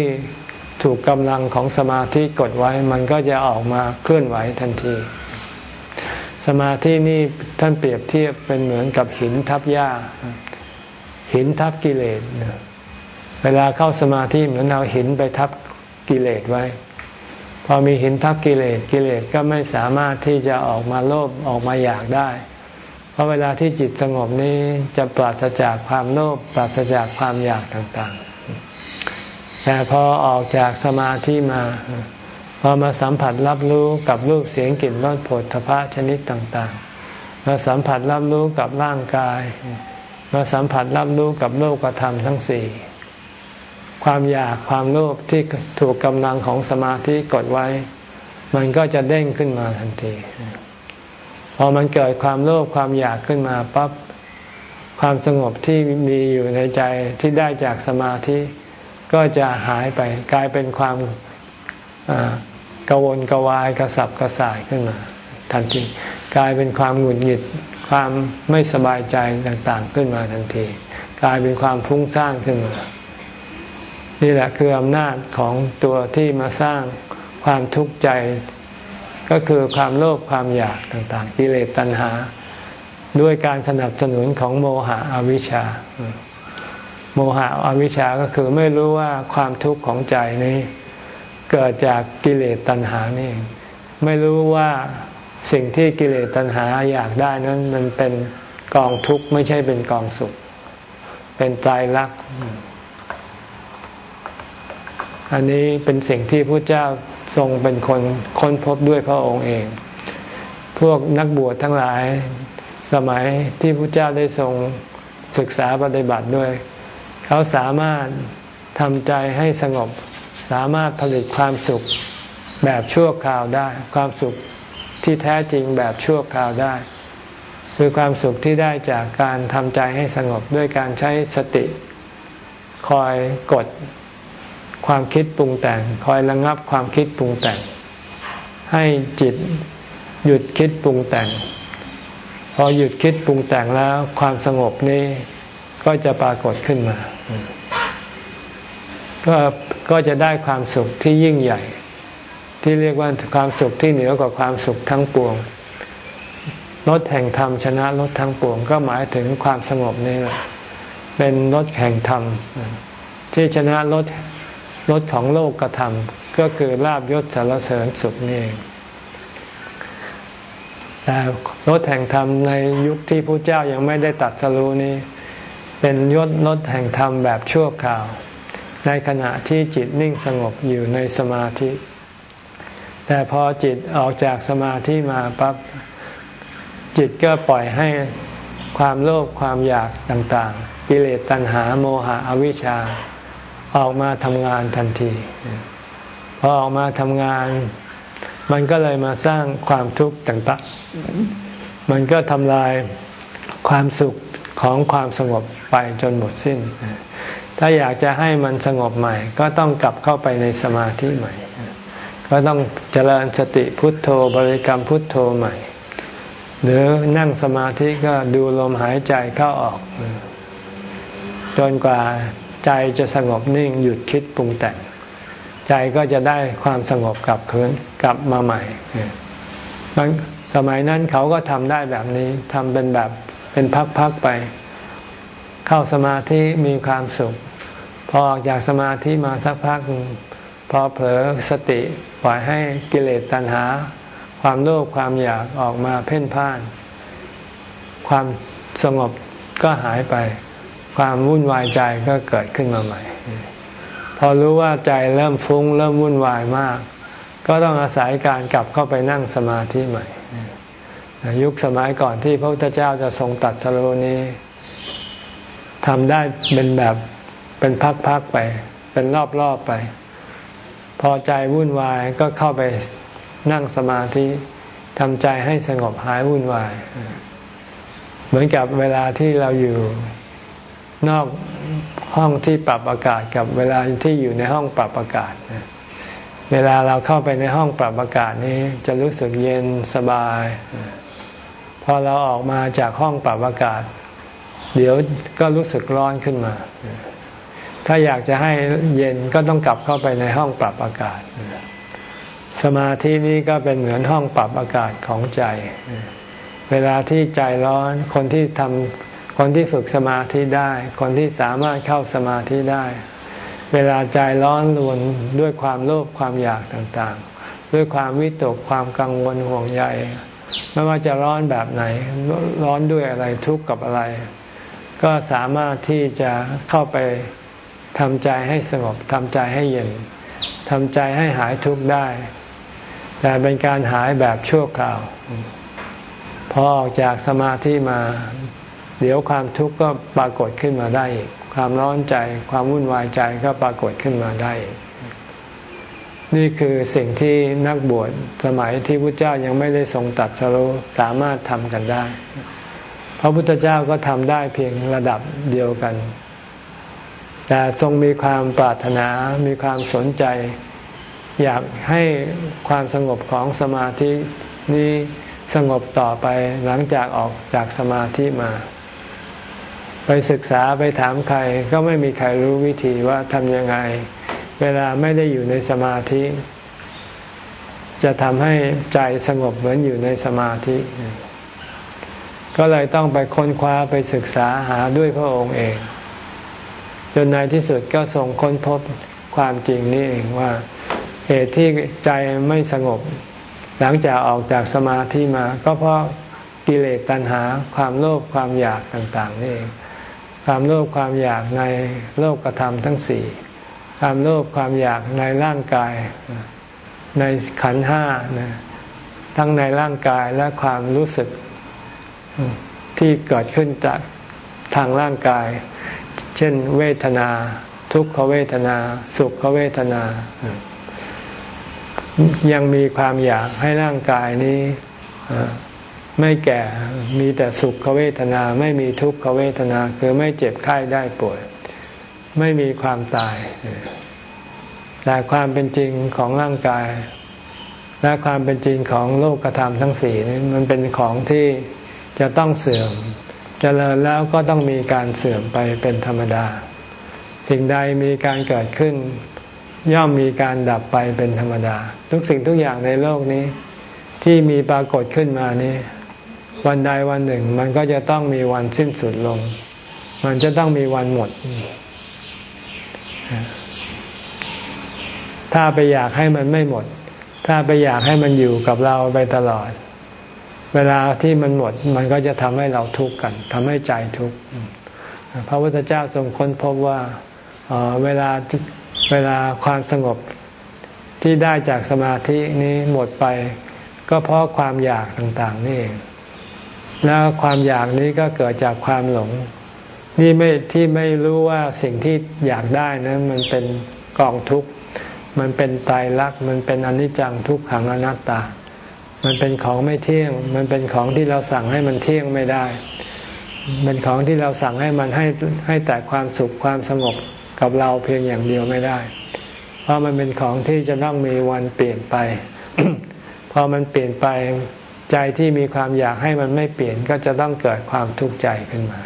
ถูกกำลังของสมาธิกดไว้ มันก็จะออกมาเคลื่อนไหวทันที สมาธินี่ท่านเปรียบเทียบเป็นเหมือนกับหินทับหญ้า หินทับกิเลสเวลาเข้าสมาธิเหมือนเอาหินไปทับกิเลสไว้ อมีหินทับกิเลสกิเลสก็ไม่สามารถที่จะออกมาโลภออกมาอยากได้ เพราะเวลาที่จิตสงบนี้จะปราศจากความโลภปราศจากความอยากต่างๆ แต่พอออกจากสมาธิมาพอมาสัมผัสรับรู้กับรูปเสียงกลิ่นรสผลทพะชนิดต่างๆ มาสัมผัสรับรู้กับร่างกาย มาสัมผัสรับรู้กับโลกธรรมทั้งสี่ ความอยากความโลภที่ถูกกำลังของสมาธิกดไว้ มันก็จะเด้งขึ้นมาทันที พอมันเกิดความโลภความอยากขึ้นมาปั๊บความสงบที่มีอยู่ในใจที่ได้จากสมาธิ ก็จะหายไปกลายเป็นความกวนกวายกระสับกระส่ายขึ้นมา ทันทีกลายเป็นความหงุดหงิดความไม่สบายใจต่างๆขึ้นมาทันที กลายเป็นความฟุ้งซ่านขึ้นมา นี่แหละคืออำนาจของตัวที่มาสร้างความทุกข์ใจ ก็คือความโลภความอยากต่างๆ กิเลสตัณหา ด้วยการสนับสนุนของโมหะอวิชชา โมหะอวิชชาก็คือไม่รู้ว่าความทุกข์ของใจนี้ เกิดจากกิเลสตัณหานี่ ไม่รู้ว่าสิ่งที่กิเลสตัณหาอยากได้นั้นมันเป็นกองทุกข์ไม่ใช่เป็นกองสุข เป็นตายรักษ อันนี้เป็นสิ่งที่พระเจ้าทรงเป็นคนค้นพบด้วยพระองค์เอง พวกนักบวชทั้งหลาย สมัยที่พระเจ้าได้ทรงศึกษาปฏิบัติด้วย เขาสามารถทำใจให้สงบ สามารถผลิตความสุขแบบชั่วคราวได้ ความสุขที่แท้จริงแบบชั่วคราวได้ คือความสุขที่ได้จากการทำใจให้สงบด้วยการใช้สติ คอยกด ความคิดปรุงแต่ง คอยระงับความคิดปรุงแต่ง ให้จิตหยุดคิดปรุงแต่ง พอหยุดคิดปรุงแต่งแล้ว ความสงบนี้ก็จะปรากฏขึ้นมา ก็ก็จะได้ความสุขที่ยิ่งใหญ่ ที่เรียกว่าความสุขที่เหนือกว่าความสุขทั้งปวงรถแห่งธรรมชนะรถทั้งปวง ก็หมายถึงความสงบนี่แหละเป็นรถแห่งธรรมที่ชนะรถ รถของโลกกระทำก็คือลาบยศสารเสริญสุขนี่เองแต่รถแห่งธรรมในยุคที่พระเจ้ายังไม่ได้ตัดสรู้นี้ เป็นยศรถแห่งธรรมแบบชั่วคราว ในขณะที่จิตนิ่งสงบอยู่ในสมาธิ แต่พอจิตออกจากสมาธิมาปั๊บจิตก็ปล่อยให้ความโลภความอยากต่างๆ กิเลสตัณหาโมหะอวิชชา ออกมาทำงานทันที พอออกมาทำงาน มันก็เลยมาสร้างความทุกข์ต่างๆ มันก็ทำลายความสุขของความสงบไปจนหมดสิ้น ถ้าอยากจะให้มันสงบใหม่ ก็ต้องกลับเข้าไปในสมาธิใหม่ ก็ต้องเจริญสติพุทโธบริกรรมพุทโธใหม่ หรือนั่งสมาธิก็ดูลมหายใจเข้าออก จนกว่า ใจจะสงบนิ่งหยุดคิดปรุงแต่ง ใจก็จะได้ความสงบกลับคืนกลับมาใหม่สมัยนั้นเขาก็ทำได้แบบนี้ทำเป็นแบบเป็นพักๆไป เข้าสมาธิมีความสุข พอออกจากสมาธิมาสักพัก พอเผลอสติปล่อยให้กิเลสตัณหา ความโลภความอยากออกมาเพ่นพ่าน ความสงบก็หายไป ความวุ่นวายใจก็เกิดขึ้นมาใหม่ พอรู้ว่าใจเริ่มฟุ้ง เริ่มวุ่นวายมาก ก็ต้องอาศัยการกลับเข้าไปนั่งสมาธิใหม่ ยุคสมัยก่อนที่พระพุทธเจ้าจะทรงตัดสโลนี้ทำได้เป็นแบบเป็นพักๆไป เป็นรอบๆไป พอใจวุ่นวายก็เข้าไปนั่งสมาธิทำใจให้สงบหายวุ่นวาย เหมือนกับเวลาที่เราอยู่ นอกห้องที่ปรับอากาศกับเวลาที่อยู่ในห้องปรับอากาศ เวลาเราเข้าไปในห้องปรับอากาศนี้จะรู้สึกเย็นสบาย พอเราออกมาจากห้องปรับอากาศ เดี๋ยวก็รู้สึกร้อนขึ้นมา ถ้าอยากจะให้เย็นก็ต้องกลับเข้าไปในห้องปรับอากาศ สมาธินี้ก็เป็นเหมือนห้องปรับอากาศของใจ เวลาที่ใจร้อนคนที่ทำ คนที่ฝึกสมาธิได้ คนที่สามารถเข้าสมาธิได้ เวลาใจร้อนรวนด้วยความโลภความอยากต่างๆ ด้วยความวิตกความกังวลห่วงใยไม่ว่าจะร้อนแบบไหน ร้อนด้วยอะไรทุกข์กับอะไร ก็สามารถที่จะเข้าไปทำใจให้สงบทำใจให้เย็นทำใจให้หายทุกข์ได้ แต่เป็นการหายแบบชั่วคราว พอออกจากสมาธิมา เดี๋ยวความทุกข์ก็ปรากฏขึ้นมาได้ความร้อนใจ ความวุ่นวายใจก็ปรากฏขึ้นมาได้นี่คือสิ่งที่นักบวชสมัยที่พระเจ้ายังไม่ได้ทรงตัดสรุสามารถทำกันได้ พระพุทธเจ้าก็ทำได้เพียงระดับเดียวกัน แต่ทรงมีความปรารถนา มีความสนใจ อยากให้ความสงบของสมาธินี้สงบต่อไปหลังจากออกจากสมาธิมา ไปศึกษาไปถามใครก็ไม่มีใครรู้วิธีว่าทำยังไง เวลาไม่ได้อยู่ในสมาธิ จะทำให้ใจสงบเหมือนอยู่ในสมาธิ ก็เลยต้องไปค้นคว้าไปศึกษาหาด้วยพระองค์เอง จนในที่สุดก็ส่งค้นพบความจริงนี่เองว่าเหตุที่ใจไม่สงบ หลังจากออกจากสมาธิมา ก็เพราะกิเลสตัณหาความโลภความอยากต่าง ๆ นี่เอง ความโลภความอยากในโลกธรรมทั้งสี่ความโลภความอยากในร่างกาย ในขันห้านะทั้งในร่างกายและความรู้สึกที่เกิดขึ้นจากทางร่างกาย เช่นเวทนา ทุกขเวทนา สุขเวทนา ยังมีความอยากให้ร่างกายนี้ ไม่แก่มีแต่สุขเวทนาไม่มีทุกขเวทนาคือไม่เจ็บไข้ได้ป่วย ไม่มีความตาย แต่ความเป็นจริงของร่างกาย และความเป็นจริงของโลกธรรมทั้งสี่นี้มันเป็นของที่จะต้องเสื่อมจเจริญแล้วก็ต้องมีการเสื่อมไปเป็นธรรมดา สิ่งใดมีการเกิดขึ้น ย่อมมีการดับไปเป็นธรรมดา ทุกสิ่งทุกอย่างในโลกนี้ ที่มีปรากฏขึ้นมานี้ วันใดวันหนึ่ง มันก็จะต้องมีวันสิ้นสุดลง มันจะต้องมีวันหมด ถ้าไปอยากให้มันไม่หมด ถ้าไปอยากให้มันอยู่กับเราไปตลอด เวลาที่มันหมด มันก็จะทำให้เราทุกข์กันทำให้ใจทุกข์พระพุทธเจ้าทรงค้นพบว่าเวลาเวลาความสงบที่ได้จากสมาธินี้หมดไป ก็เพราะความอยากต่าง ๆ นี่เอง แล้วความอยากนี้ก็เกิดจากความหลงนี่ไม่ที่ไม่รู้ว่าสิ่งที่อยากได้นะมันเป็นกองทุกข์มันเป็นตายรักมันเป็นอนิจจังทุกขังอนัตตา มันเป็นของไม่เที่ยง มันเป็นของที่เราสั่งให้มันเที่ยงไม่ได้ เป็นของที่เราสั่งให้มันให้ให้แต่ความสุขความสงบกับเราเพียงอย่างเดียวไม่ได้ เพราะมันเป็นของที่จะต้องมีวันเปลี่ยนไป พอมันเปลี่ยนไป ใจที่มีความอยากให้มันไม่เปลี่ยนก็จะต้องเกิดความทุกข์ใจขึ้นมา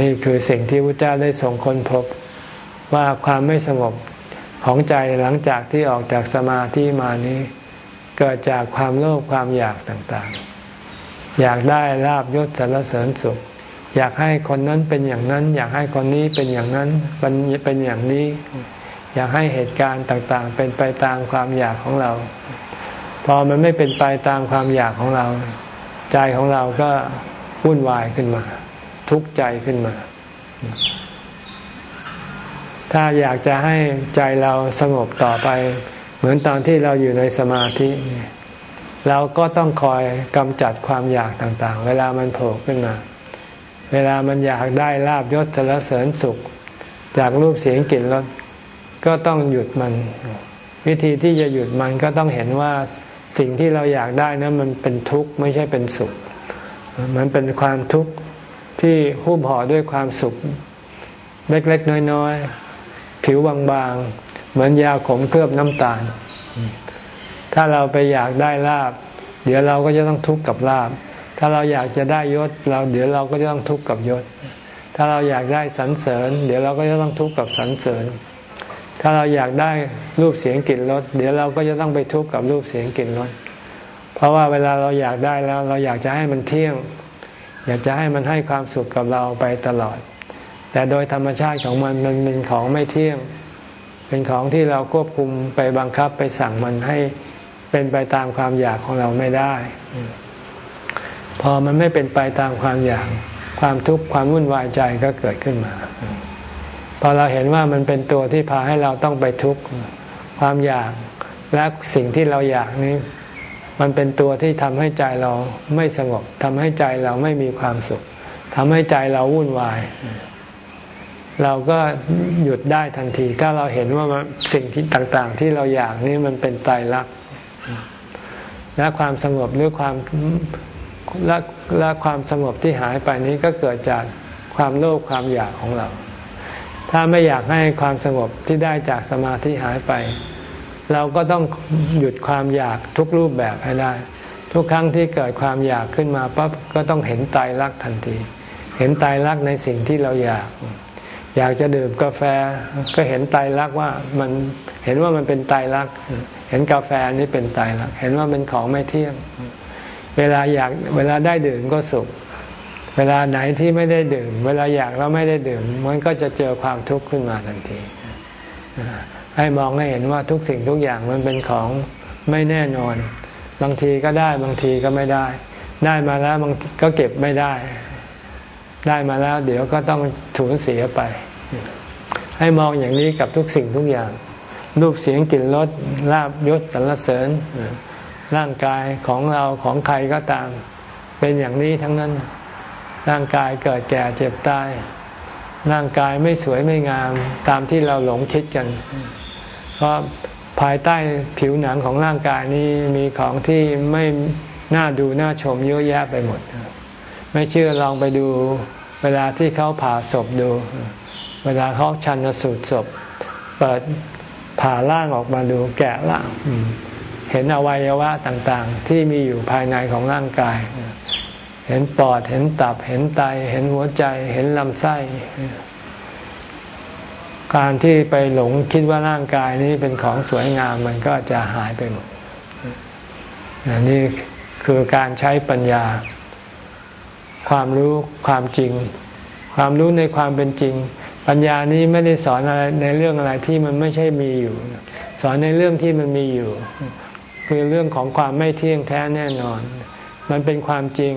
นี่คือสิ่งที่พระเจ้าได้ส่งคนพบว่าความไม่สงบของใจหลังจากที่ออกจากสมาธิมานี้ เกิดจากความโลภความอยากต่างๆ อยากได้ลาบยศสารเสริญสุข อยากให้คนนั้นเป็นอย่างนั้น อยากให้คนนี้เป็นอย่างนั้นเป็นเป็นอย่างนี้ อยากให้เหตุการณ์ต่างๆ เป็นไปตามความอยากของเรา พอมันไม่เป็นไปตามความอยากของเรา ใจของเราก็วุ่นวายขึ้นมา ทุกข์ใจขึ้นมา ถ้าอยากจะให้ใจเราสงบต่อไป เหมือนตอนที่เราอยู่ในสมาธิเราก็ต้องคอยกำจัดความอยากต่างๆ เวลามันโผล่ขึ้นมา เวลามันอยากได้ลาบยศสรรเสริญสุข จากรูปเสียงกลิ่นรสก็ต้องหยุดมัน วิธีที่จะหยุดมันก็ต้องเห็นว่า สิ่งที่เราอยากได้นะมันเป็นทุกข์ไม่ใช่เป็นสุข มันเป็นความทุกข์ที่หุ้มห่อด้วยความสุข เล็กๆน้อยๆ ผิวบางๆ เหมือนยาขมเคลือบน้ำตาล ถ้าเราไปอยากได้ลาบ เดี๋ยวเราก็จะต้องทุกข์กับลาบ ถ้าเราอยากจะได้ยศ เราเดี๋ยวเราก็จะต้องทุกข์กับยศ ถ้าเราอยากได้สรรเสริญ เดี๋ยวเราก็จะต้องทุกข์กับสรรเสริญ ถ้าเราอยากได้รูปเสียงกลิ่นรสเดี๋ยวเราก็จะต้องไปทุกข์กับรูปเสียงกลิ่นรสเพราะว่าเวลาเราอยากได้แล้ว เราอยากจะให้มันเที่ยง อยากจะให้มันให้ความสุขกับเราไปตลอด แต่โดยธรรมชาติของมันมันเป็นของไม่เที่ยง เป็นของที่เราควบคุมไปบังคับไปสั่งมันให้เป็นไปตามความอยากของเราไม่ได้ พอมันไม่เป็นไปตามความอยากความทุกข์ความวุ่นวายใจก็เกิดขึ้นมา พอเราเห็นว่ามันเป็นตัวที่พาให้เราต้องไปทุกข์ความอยากและสิ่งที่เราอยากนี้ มันเป็นตัวที่ทำให้ใจเราไม่สงบทำให้ใจเราไม่มีความสุขทำให้ใจเราวุ่นวาย เราก็หยุดได้ทันที ถ้าเราเห็นว่าสิ่งที่ต่างๆ ที่เราอยากนี้มันเป็นตายรักและความสงบหรือความและและความสงบที่หายไปนี้ก็เกิดจากความโลภความอยากของเรา ถ้าไม่อยากให้ความสงบที่ได้จากสมาธิหายไป เราก็ต้องหยุดความอยากทุกรูปแบบให้ได้ ทุกครั้งที่เกิดความอยากขึ้นมาปั๊บก็ต้องเห็นตายรักทันที เห็นตายรักในสิ่งที่เราอยาก อยากจะดื่มกาแฟก็เห็นตายรักว่ามันเห็นว่ามันเป็นตายรัก เห็นกาแฟนี้เป็นตายรัก เห็นว่ามันของไม่เที่ยง เวลาอยากเวลาได้ดื่มก็สุข เวลาไหนที่ไม่ได้ดื่ม เวลาอยากแล้วไม่ได้ดื่ม มันก็จะเจอความทุกข์ขึ้นมาทันที ให้มองให้เห็นว่าทุกสิ่งทุกอย่างมันเป็นของไม่แน่นอน บางทีก็ได้บางทีก็ไม่ได้ ได้มาแล้วบางก็เก็บไม่ได้ ได้มาแล้ว เดี๋ยวก็ต้องถูนเสียไป ให้มองอย่างนี้กับทุกสิ่งทุกอย่าง รูปเสียงกลิ่นรสลาบยศสรรเสริญร่างกายของเราของใครก็ตาม เป็นอย่างนี้ทั้งนั้น ร่างกายเกิดแก่เจ็บตาย ร่างกายไม่สวยไม่งามตามที่เราหลงคิดกัน เพราะภายใต้ผิวหนังของร่างกายนี้มีของที่ไม่น่าดูน่าชมเยอะแยะไปหมด ไม่เชื่อลองไปดูเวลาที่เขาผ่าศพดู เวลาเขาชันสูตรศพ เปิดผ่าร่างออกมาดูแกะร่าง เห็นอวัยวะต่างๆ ที่มีอยู่ภายในของร่างกาย เห็นปอด เห็นตับ เห็นไต เห็นหัวใจ เห็นลำไส้ การที่ไปหลงคิดว่าร่างกายนี้เป็นของสวยงามมันก็จะหายไปหมดนี่คือการใช้ปัญญา ความรู้ความจริง ความรู้ในความเป็นจริง ปัญญานี้ไม่ได้สอนอะไรในเรื่องอะไรที่มันไม่ใช่มีอยู่ สอนในเรื่องที่มันมีอยู่ คือเรื่องของความไม่เที่ยงแท้แน่นอน มันเป็นความจริง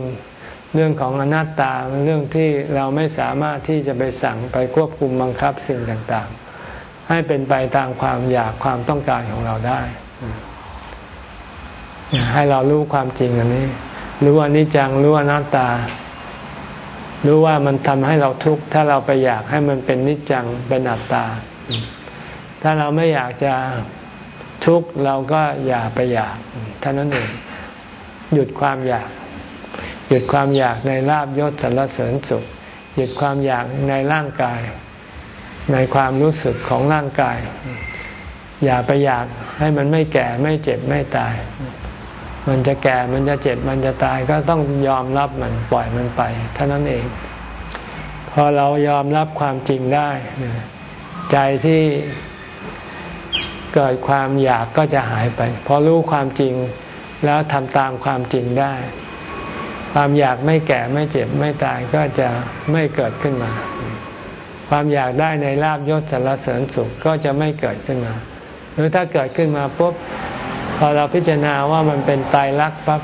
เรื่องของอนัตตาเรื่องที่เราไม่สามารถที่จะไปสั่งไปควบคุมบังคับสิ่งต่างๆ ให้เป็นไปตามความอยากความต้องการของเราได้ ให้เรารู้ความจริงอันนี้ รู้อนิจจังรู้อนัตตา รู้ว่ามันทำให้เราทุกข์ถ้าเราไปอยากให้มันเป็นนิจจังเป็นอัตตา ถ้าเราไม่อยากจะทุกข์เราก็อย่าไปอยากเท่านั้นเองหยุดความอยาก หยุดความอยากในลาบยศสรรเสริญสุข หยุดความอยากในร่างกาย ในความรู้สึกของร่างกาย อย่าไปอยากให้มันไม่แก่ไม่เจ็บไม่ตาย มันจะแก่มันจะเจ็บมันจะตายก็ต้องยอมรับมันปล่อยมันไปเท่านั้นเอง พอเรายอมรับความจริงได้ ใจที่เกิดความอยากก็จะหายไป พอรู้ความจริงแล้วทำตามความจริงได้ ความอยากไม่แก่ไม่เจ็บไม่ตายก็จะไม่เกิดขึ้นมา ความอยากได้ในลาบยศสารเสริญสุขก็จะไม่เกิดขึ้นมา หรือถ้าเกิดขึ้นมาปุ๊บพอเราพิจารณาว่ามันเป็นตายรักปั๊บ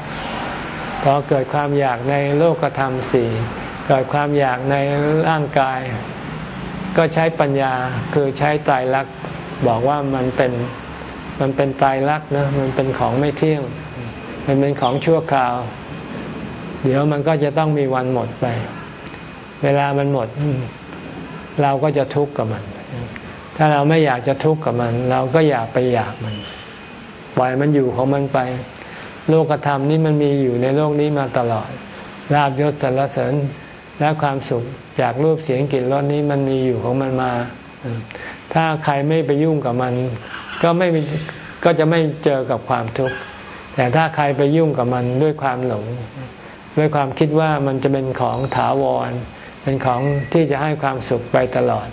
พอเกิดความอยากในโลกธรรมสี่เกิดความอยากในร่างกาย ก็ใช้ปัญญาคือใช้ตายรักบอกว่ามันเป็นมันเป็นตายรักนะมันเป็นของไม่เที่ยง มันเป็นของชั่วคราว เดี๋ยวมันก็จะต้องมีวันหมดไป เวลามันหมด เราก็จะทุกข์กับมัน ถ้าเราไม่อยากจะทุกข์กับมัน เราก็อยากไปอยากมัน ปล่อยมันอยู่ของมันไป โลกธรรมนี่มันมีอยู่ในโลกนี้มาตลอดลาบยศสรรเสริญและความสุขจากรูปเสียงกลิ่นรสนี้มันมีอยู่ของมันมา ถ้าใครไม่ไปยุ่งกับมัน ก็ไม่ก็จะไม่เจอกับความทุกข์แต่ถ้าใครไปยุ่งกับมันด้วยความหลง ด้วยความคิดว่ามันจะเป็นของถาวร เป็นของที่จะให้ความสุขไปตลอด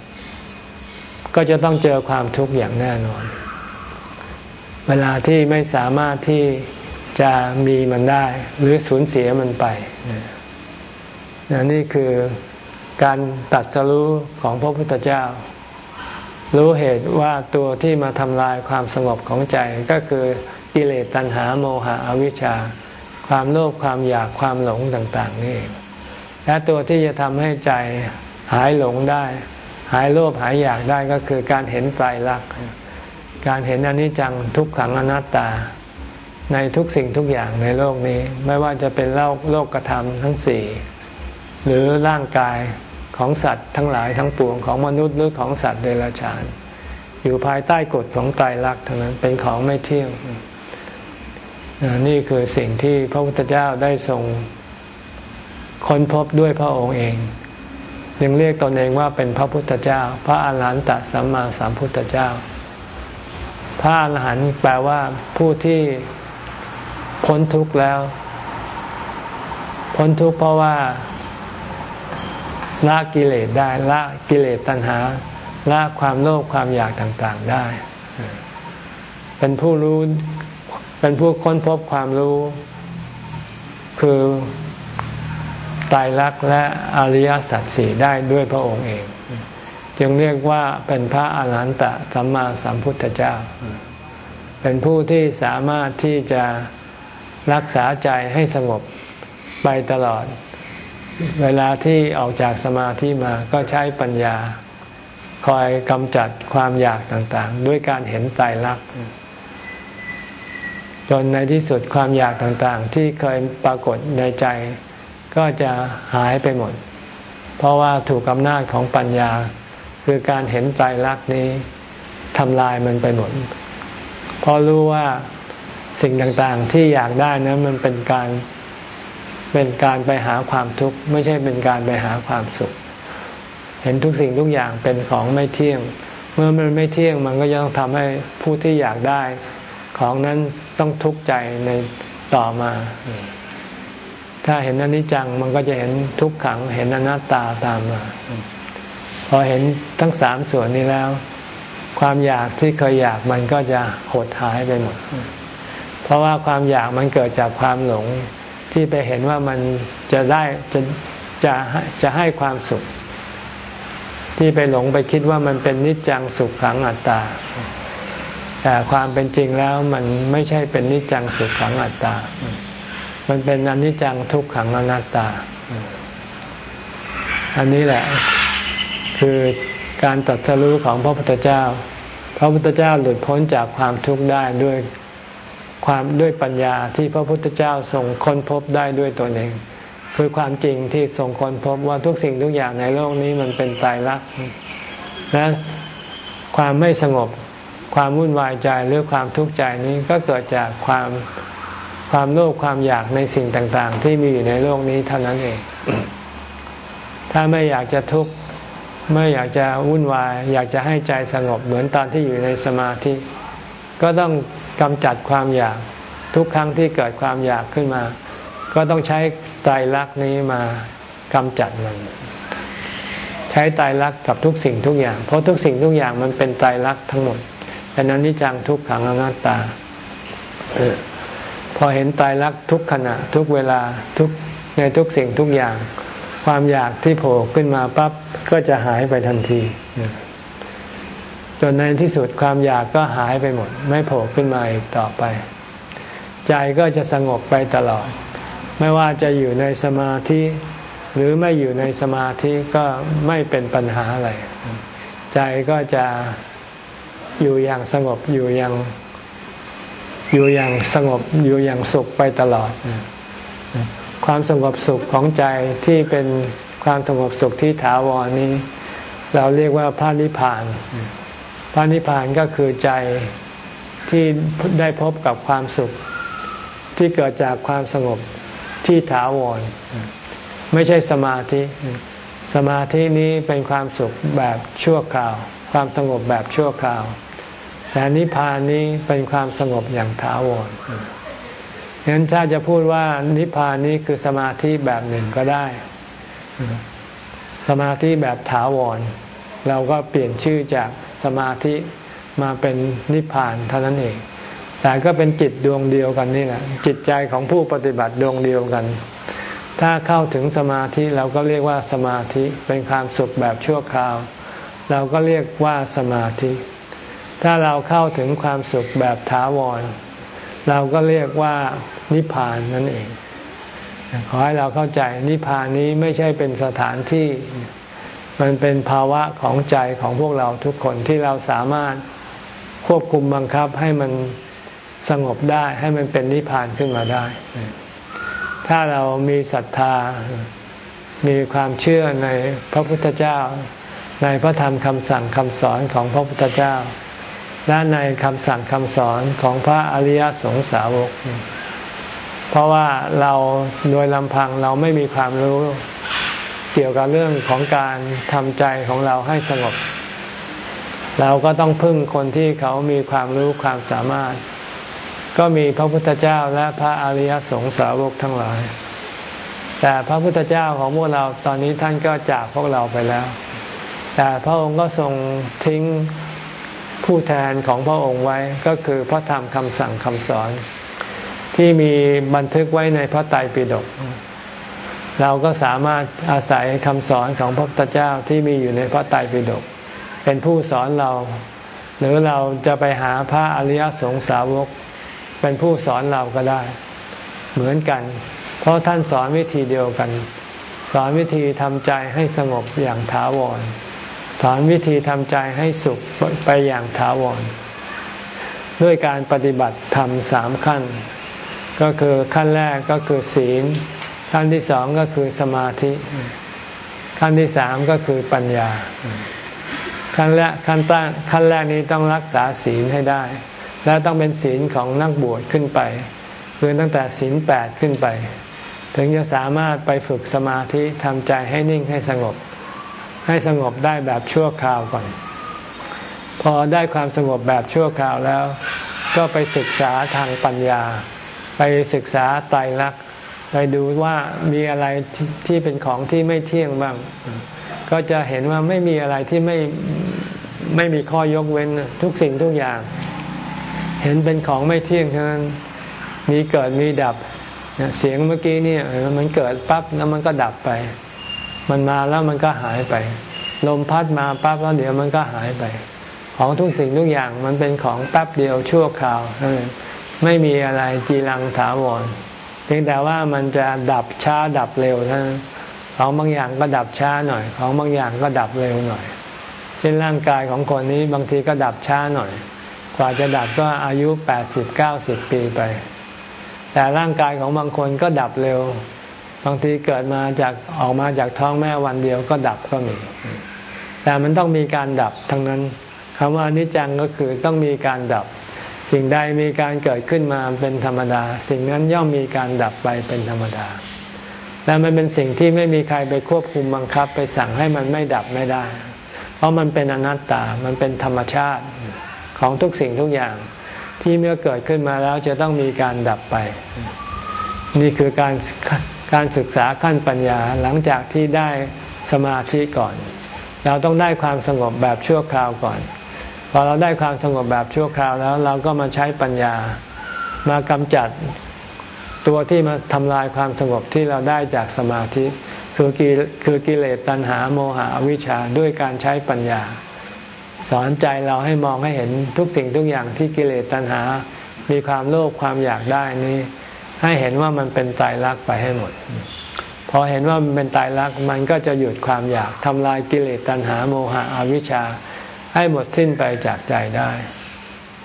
ก็จะต้องเจอความทุกข์อย่างแน่นอน เวลาที่ไม่สามารถที่จะมีมันได้ หรือสูญเสียมันไปนี่คือการตัดสรู้ของพระพุทธเจ้า รู้เหตุว่าตัวที่มาทำลายความสงบของใจก็คือกิเลสตัณหาโมหะอวิชชา ความโลภความอยากความหลงต่างๆนี่และตัวที่จะทำให้ใจหายหลงได้ หายโลภหายอยากได้ก็คือการเห็นไตรลักษณ์การเห็นอนิจจังทุกขังอนัตตา ในทุกสิ่งทุกอย่างในโลกนี้ ไม่ว่าจะเป็นโลกโลกกระทำทั้งสี่หรือร่างกายของสัตว์ทั้งหลายทั้งปวงของมนุษย์หรือของสัตว์เดรัจฉาน อยู่ภายใต้กฎของไตรลักษณ์เทั้งนั้นเป็นของไม่เที่ยง นี่คือสิ่งที่พระพุทธเจ้าได้ทรงค้นพบด้วยพระองค์เองยังเรียกตนเองว่าเป็นพระพุทธเจ้า พระอาหารหันตสัมมาสัมพุทธเจ้า พระอรหันต์แปลว่าผู้ที่พ้นทุกข์แล้ว พ้นทุกข์เพราะว่าละกิเลสได้ละกิเลสตัณหาละความโลภความอยากต่างๆได้ เป็นผู้รู้ เป็นผู้ค้นพบความรู้ คือตายรักและอริยสัจสี่ได้ด้วยพระองค์เอง จึงเรียกว่าเป็นพระอาหารหันตสัมมาสัมพุทธเจ้า เป็นผู้ที่สามารถที่จะรักษาใจให้สงบไปตลอด เวลาที่ออกจากสมาธิมาก็ใช้ปัญญา คอยกำจัดความอยากต่างๆ ด้วยการเห็นไตรลักษณ์ จนในที่สุดความอยากต่างๆ ที่เคยปรากฏในใจ ก็จะหายไปหมด เพราะว่าถูกอำนาจของปัญญา คือการเห็นใจรักนี้ทำลายมันไปหมดเพราะรู้ว่าสิ่งต่างๆที่อยากได้นะมันเป็นการเป็นการไปหาความทุกข์ไม่ใช่เป็นการไปหาความสุข เห็นทุกสิ่งทุกอย่างเป็นของไม่เที่ยง เมื่อมันไม่เที่ยงมันก็ยังทำให้ผู้ที่อยากได้ ของนั้นต้องทุกข์ใจในต่อมา ถ้าเห็นอนิจจังมันก็จะเห็นทุกขัง เห็นอนัตตาตามมา พอเห็นทั้งสามส่วนนี้แล้ว ความอยากที่เคยอยากมันก็จะหดหายไปหมด เพราะว่าความอยากมันเกิดจากความหลงที่ไปเห็นว่ามันจะได้จะจะจะให้ความสุข ที่ไปหลงไปคิดว่ามันเป็นนิจจังสุขขังอัตตา แต่ความเป็นจริงแล้วมันไม่ใช่เป็นนิจจังสุขขังอัตตา มันเป็นอนิจจังทุกขังอนัตตา อันนี้แหละคือการตัดสรู้ของพระพุทธเจ้า พระพุทธเจ้าหลุดพ้นจากความทุกข์ได้ด้วยความด้วยปัญญาที่พระพุทธเจ้าทรงค้นพบได้ด้วยตนเอง คือความจริงที่ทรงค้นพบว่าทุกสิ่งทุกอย่างในโลกนี้มันเป็นตายรักและความไม่สงบ ความวุ่นวายใจหรือความทุกข์ใจนี้ก็เกิดจากความความโลภความอยากในสิ่งต่าง ๆ ที่มีอยู่ในโลกนี้เท่านั้นเอง ถ้าไม่อยากจะทุกข์ไม่อยากจะวุ่นวาย อยากจะให้ใจสงบเหมือนตอนที่อยู่ในสมาธิ ก็ต้องกำจัดความอยากทุกครั้งที่เกิดความอยากขึ้นมา ก็ต้องใช้ไตรลักษณ์นี้มากำจัดมัน ใช้ไตรลักษณ์กับทุกสิ่งทุกอย่าง เพราะทุกสิ่งทุกอย่างมันเป็นไตรลักษณ์ทั้งหมด แต่นั้นนิจังทุกขังอนัตตาพอเห็นไตรลักทุกขณะ ทุกเวลาทุกในทุกสิ่งทุกอย่าง ความอยากที่โผล่ขึ้นมาปั๊บก็จะหายไปทันทีจนในที่สุดความอยากก็หายไปหมด ไม่โผล่ขึ้นมาอีกต่อไป ใจก็จะสงบไปตลอด ไม่ว่าจะอยู่ในสมาธิหรือไม่อยู่ในสมาธิก็ไม่เป็นปัญหาอะไร ใจก็จะ อยู่อย่างสงบอยู่อย่างอยู่อย่างสงบอยู่อย่างสุขไปตลอด ความสงบสุขของใจที่เป็นความสงบสุขที่ถาวรนี้ เราเรียกว่าพระนิพพาน พระนิพพานก็คือใจที่ได้พบกับความสุขที่เกิดจากความสงบที่ถาวร ไม่ใช่สมาธิ สมาธินี้เป็นความสุขแบบชั่วคราว ความสงบแบบชั่วคราว แต่นิพพานนี้เป็นความสงบอย่างถาวรฉะนั้นถ้าจะพูดว่านิพพานนี้คือสมาธิแบบหนึ่งก็ได้ สมาธิแบบถาวร เราก็เปลี่ยนชื่อจากสมาธิมาเป็นนิพพานเท่านั้นเอง แต่ก็เป็นจิตดวงเดียวกันนี่แหละจิตใจของผู้ปฏิบัติดวงเดียวกัน ถ้าเข้าถึงสมาธิเราก็เรียกว่าสมาธิเป็นความสุขแบบชั่วคราว เราก็เรียกว่าสมาธิ ถ้าเราเข้าถึงความสุขแบบถาวร เราก็เรียกว่านิพพานนั่นเอง ขอให้เราเข้าใจนิพพานนี้ไม่ใช่เป็นสถานที่ มันเป็นภาวะของใจของพวกเราทุกคนที่เราสามารถควบคุมบังคับให้มันสงบได้ให้มันเป็นนิพพานขึ้นมาได้ ถ้าเรามีศรัทธา มีความเชื่อในพระพุทธเจ้า ในพระธรรมคำสั่งคำสอนของพระพุทธเจ้า และในคำสั่งคำสอนของพระอริยสงสาวก เพราะว่าเราโดยลำพังเราไม่มีความรู้เกี่ยวกับเรื่องของการทำใจของเราให้สงบ เราก็ต้องพึ่งคนที่เขามีความรู้ความสามารถ ก็มีพระพุทธเจ้าและพระอริยสงสาวกทั้งหลาย แต่พระพุทธเจ้าของพวกเราตอนนี้ท่านก็จากพวกเราไปแล้ว แต่พระองค์ก็ทรงทิ้งผู้แทนของพระองค์ไว้ก็คือพระธรรมคำสั่งคำสอน ที่มีบันทึกไว้ในพระไตรปิฎกเราก็สามารถอาศัยคำสอนของพระพุทธเจ้าที่มีอยู่ในพระไตรปิฎกเป็นผู้สอนเรา หรือเราจะไปหาพระอริยสงสาวก เป็นผู้สอนเราก็ได้ เหมือนกัน เพราะท่านสอนวิธีเดียวกัน สอนวิธีทำใจให้สงบอย่างถาวรสอนวิธีทำใจให้สุขไปอย่างถาวร ด้วยการปฏิบัติธรรมสามขั้น ก็คือขั้นแรกก็คือศีล ขั้นที่สองก็คือสมาธิ ขั้นที่สามก็คือปัญญา ขั้นแรกขั้นตั้งขั้นแรกนี้ต้องรักษาศีลให้ได้ แล้วต้องเป็นศีลของนักบวชขึ้นไป คือตั้งแต่ศีลแปดขึ้นไป ถึงจะสามารถไปฝึกสมาธิทำใจให้นิ่งให้สงบ ให้สงบได้แบบชั่วคราวก่อน พอได้ความสงบแบบชั่วคราวแล้ว ก็ไปศึกษาทางปัญญา ไปศึกษาไตรลักษณ์ไปดูว่ามีอะไรที่เป็นของที่ไม่เที่ยงบ้าง ก็จะเห็นว่าไม่มีอะไรที่ไม่ไม่มีข้อยกเว้นทุกสิ่งทุกอย่าง เห็นเป็นของไม่เที่ยงทั้งนั้นมีเกิดมีดับเสียงเมื่อกี้เนี่ยมันเกิดปั๊บแล้วมันก็ดับไป มันมาแล้วมันก็หายไป ลมพัดมาปั๊บแล้วเดี๋ยวมันก็หายไป ของทุกสิ่งทุกอย่างมันเป็นของแป๊บเดียวชั่วคราวไม่มีอะไรจีรังถาวรเพียงแต่ว่ามันจะดับช้าดับเร็วนะของบางอย่างก็ดับช้าหน่อย ของบางอย่างก็ดับเร็วหน่อย เช่นร่างกายของคนนี้บางทีก็ดับช้าหน่อย กว่าจะดับก็อายุแปดสิบเก้าสิบปีไป แต่ร่างกายของบางคนก็ดับเร็ว บางทีเกิดมาจากออกมาจากท้องแม่วันเดียวก็ดับก็มี แต่มันต้องมีการดับทั้งนั้นคำว่านิจังก็คือต้องมีการดับ สิ่งใดมีการเกิดขึ้นมาเป็นธรรมดา สิ่งนั้นย่อมมีการดับไปเป็นธรรมดาและมันเป็นสิ่งที่ไม่มีใครไปควบคุมบังคับ ไปสั่งให้มันไม่ดับไม่ได้ เพราะมันเป็นอนัตตา มันเป็นธรรมชาติ ของทุกสิ่งทุกอย่างที่เมื่อเกิดขึ้นมาแล้วจะต้องมีการดับไป นี่คือการการศึกษาขั้นปัญญาหลังจากที่ได้สมาธิก่อน เราต้องได้ความสงบแบบชั่วคราวก่อนพอเราได้ความสงบแบบชั่วคราวแล้ว เราก็มาใช้ปัญญามากำจัดตัวที่มาทำลายความสงบที่เราได้จากสมาธิ คือกิคือกิเลสตัณหาโมหะอวิชชาด้วยการใช้ปัญญา สอนใจเราให้มองให้เห็นทุกสิ่งทุกอย่างที่กิเลสตัณหา มีความโลภความอยากได้นี้ ให้เห็นว่ามันเป็นตายรักไปให้หมด พอเห็นว่ามันเป็นตายรักมันก็จะหยุดความอยากทำลายกิเลสตัณหาโมหะอวิชชา ให้หมดสิ้นไปจากใจได้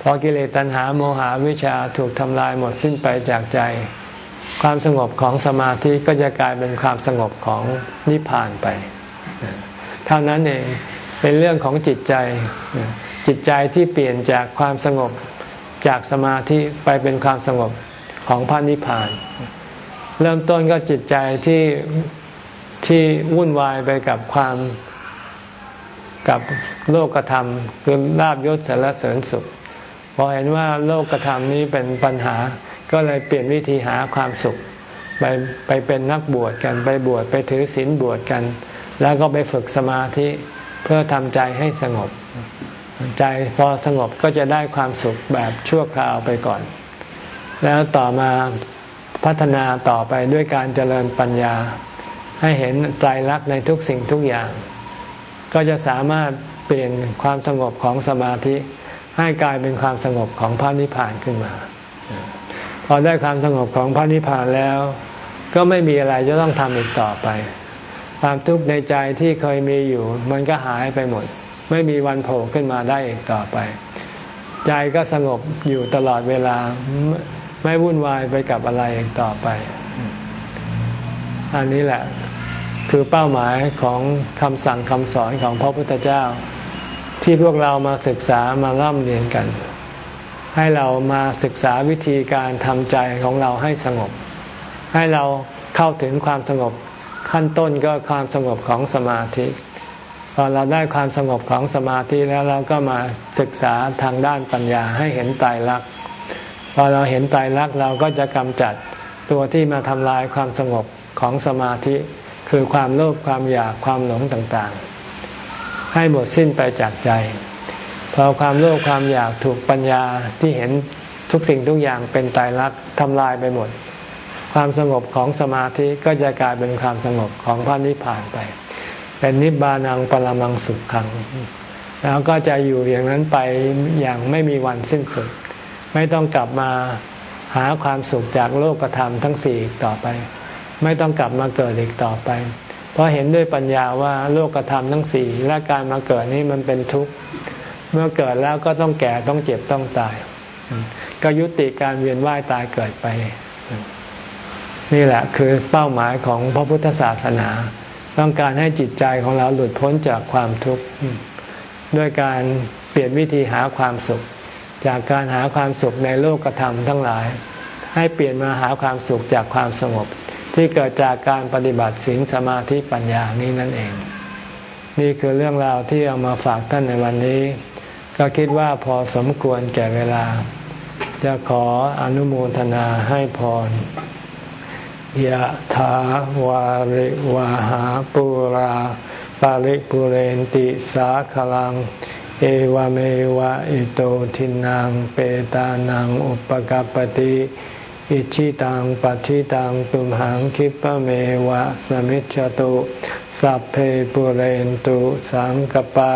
พอกิเลสตัณหาโมหะวิชาถูกทำลายหมดสิ้นไปจากใจ ความสงบของสมาธิก็จะกลายเป็นความสงบของนิพพานไป เท่านั้นเอง เป็นเรื่องของจิตใจ จิตใจที่เปลี่ยนจากความสงบจากสมาธิไปเป็นความสงบของพระนิพพาน เริ่มต้นก็จิตใจที่ที่วุ่นวายไปกับความกับโลกธรรมคือลาบยศสารเสริญสุขพอเห็นว่าโลกธรรมนี้เป็นปัญหาก็เลยเปลี่ยนวิธีหาความสุข ไปไปเป็นนักบวชกันไปบวชไปถือศีลบวชกัน แล้วก็ไปฝึกสมาธิ เพื่อทำใจให้สงบ ใจพอสงบก็จะได้ความสุขแบบชั่วคราวไปก่อน แล้วต่อมาพัฒนาต่อไปด้วยการเจริญปัญญา ให้เห็นใจรักในทุกสิ่งทุกอย่าง ก็จะสามารถเปลี่ยนความสงบของสมาธิ ให้กลายเป็นความสงบของพระนิพพานขึ้นมา พอได้ความสงบของพระนิพพานแล้ว ก็ไม่มีอะไรจะต้องทำอีกต่อไป ความทุกข์ในใจที่เคยมีอยู่ มันก็หายไปหมด ไม่มีวันโผล่ขึ้นมาได้อีกต่อไป ใจก็สงบอยู่ตลอดเวลาไม่วุ่นวายไปกับอะไรอีกต่อไป อันนี้แหละคือเป้าหมายของคำสั่งคำสอนของพระพุทธเจ้า ที่พวกเรามาศึกษามาร่ำเรียนกัน ให้เรามาศึกษาวิธีการทำใจของเราให้สงบ ให้เราเข้าถึงความสงบ ขั้นต้นก็ความสงบของสมาธิ พอเราได้ความสงบของสมาธิแล้วเราก็มาศึกษาทางด้านปัญญาให้เห็นตายรักพอเราเห็นตายรักเราก็จะกำจัดตัวที่มาทำลายความสงบของสมาธิ คือความโลภความอยากความหลงต่างๆ ให้หมดสิ้นไปจากใจ พอความโลภความอยากถูกปัญญาที่เห็นทุกสิ่งทุกอย่างเป็นตายรักทำลายไปหมด ความสงบของสมาธิก็จะกลายเป็นความสงบของพระนิพพานไป เป็นนิบานังปรมังสุขขัง แล้วก็จะอยู่อย่างนั้นไปอย่างไม่มีวันสิ้นสุด ไม่ต้องกลับมาหาความสุขจากโลกธรรมทั้งสี่ต่อไป ไม่ต้องกลับมาเกิดอีกต่อไป เพราะเห็นด้วยปัญญาว่าโลกธรรมทั้งสี่และการมาเกิดนี้มันเป็นทุกข์เมื่อเกิดแล้วก็ต้องแก่ต้องเจ็บต้องตาย ก็ยุติการเวียนว่ายตายเกิดไป นี่แหละคือเป้าหมายของพระพุทธศาสนา ต้องการให้จิตใจของเราหลุดพ้นจากความทุกข์ด้วยการเปลี่ยนวิธีหาความสุข จากการหาความสุขในโลกธรรมทั้งหลาย ให้เปลี่ยนมาหาความสุขจากความสงบ ที่เกิดจากการปฏิบัติศีลสมาธิปัญญานี้นั่นเอง นี่คือเรื่องราวที่เอามาฝากท่านในวันนี้ ก็คิดว่าพอสมควรแก่เวลา จะขออนุโมทนาให้พร ยะถาวาริวาหาปุราปาริปุเรนติสาขลัง เอวเมวะอิโตทินังเปตานังอุปกปติอิชิตังปัฏิตังตุมหังคิปะเมวะสมิจจตุสัพเพปุเรนตุสังกปา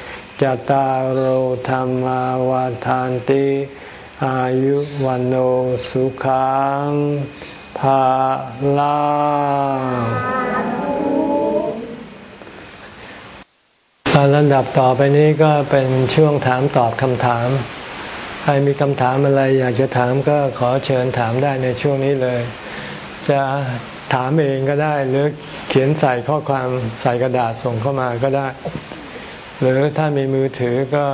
จตารโหธรรมวาทานติ อายุวันโอสุขังภาลาลำดับต่อไปนี้ก็เป็นช่วงถามตอบคำถาม ใครมีคำถามอะไรอยากจะถามก็ขอเชิญถามได้ในช่วงนี้เลย จะถามเองก็ได้หรือเขียนใส่ข้อความใส่กระดาษส่งเข้ามาก็ได้ หรือถ้ามีมือถือก็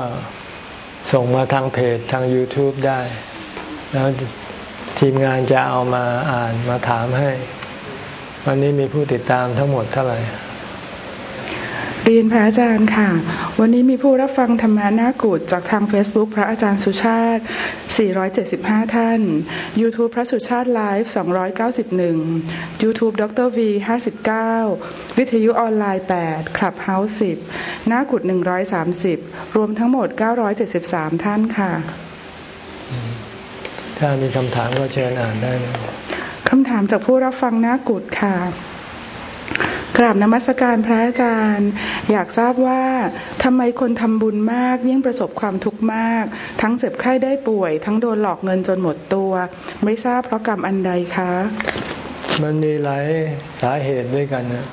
ส่งมาทางเพจทาง YouTube ได้ แล้วทีมงานจะเอามาอ่านมาถามให้ วันนี้มีผู้ติดตามทั้งหมดเท่าไหร่ เรียนพระอาจารย์ค่ะ วันนี้มีผู้รับฟังธรรมานากุฏจากทาง Facebook พระอาจารย์สุชาติ 475 ท่าน YouTube พระสุชาติไลฟ์ 291 YouTube ดร V 59 วิทยุออนไลน์ 8 คลับเฮาส์10นากุฏ130 รวมทั้งหมด 973 ท่านค่ะ ถ้ามีคำถามก็เชิญอ่านได้นะคำถามจากผู้รับฟังนากุฏค่ะ กราบนมัสการพระอาจารย์ อยากทราบว่าทำไมคนทำบุญมากยิ่งประสบความทุกข์มาก ทั้งเจ็บไข้ได้ป่วย ทั้งโดนหลอกเงินจนหมดตัว ไม่ทราบเพราะกรรมอันใดคะ มันมีหลายสาเหตุด้วยกันนะ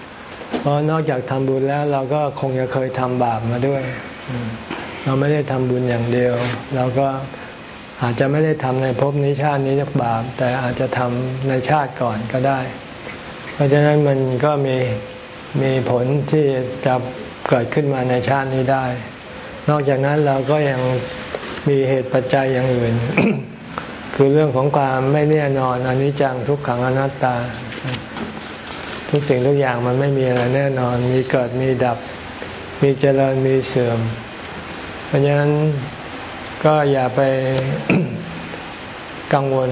เพราะนอกจากทำบุญแล้วเราก็คงจะเคยทำบาปมาด้วย เราไม่ได้ทำบุญอย่างเดียว เราก็อาจจะไม่ได้ทำในภพนี้ชาตินี้บาป แต่อาจจะทำในชาติก่อนก็ได้ เพราะฉะนั้นมันก็มี มีผลที่จะเกิดขึ้นมาในชาตินี้ได้ นอกจากนั้นเราก็ยังมีเหตุปัจจัยอย่างอื่น คือเรื่องของความไม่แน่นอนอนิจจังทุกขังอนัตตา ทุกสิ่งทุกอย่างมันไม่มีอะไรแน่นอน มีเกิดมีดับ มีเจริญมีเสื่อม เพราะฉะนั้นก็อย่าไปกังวล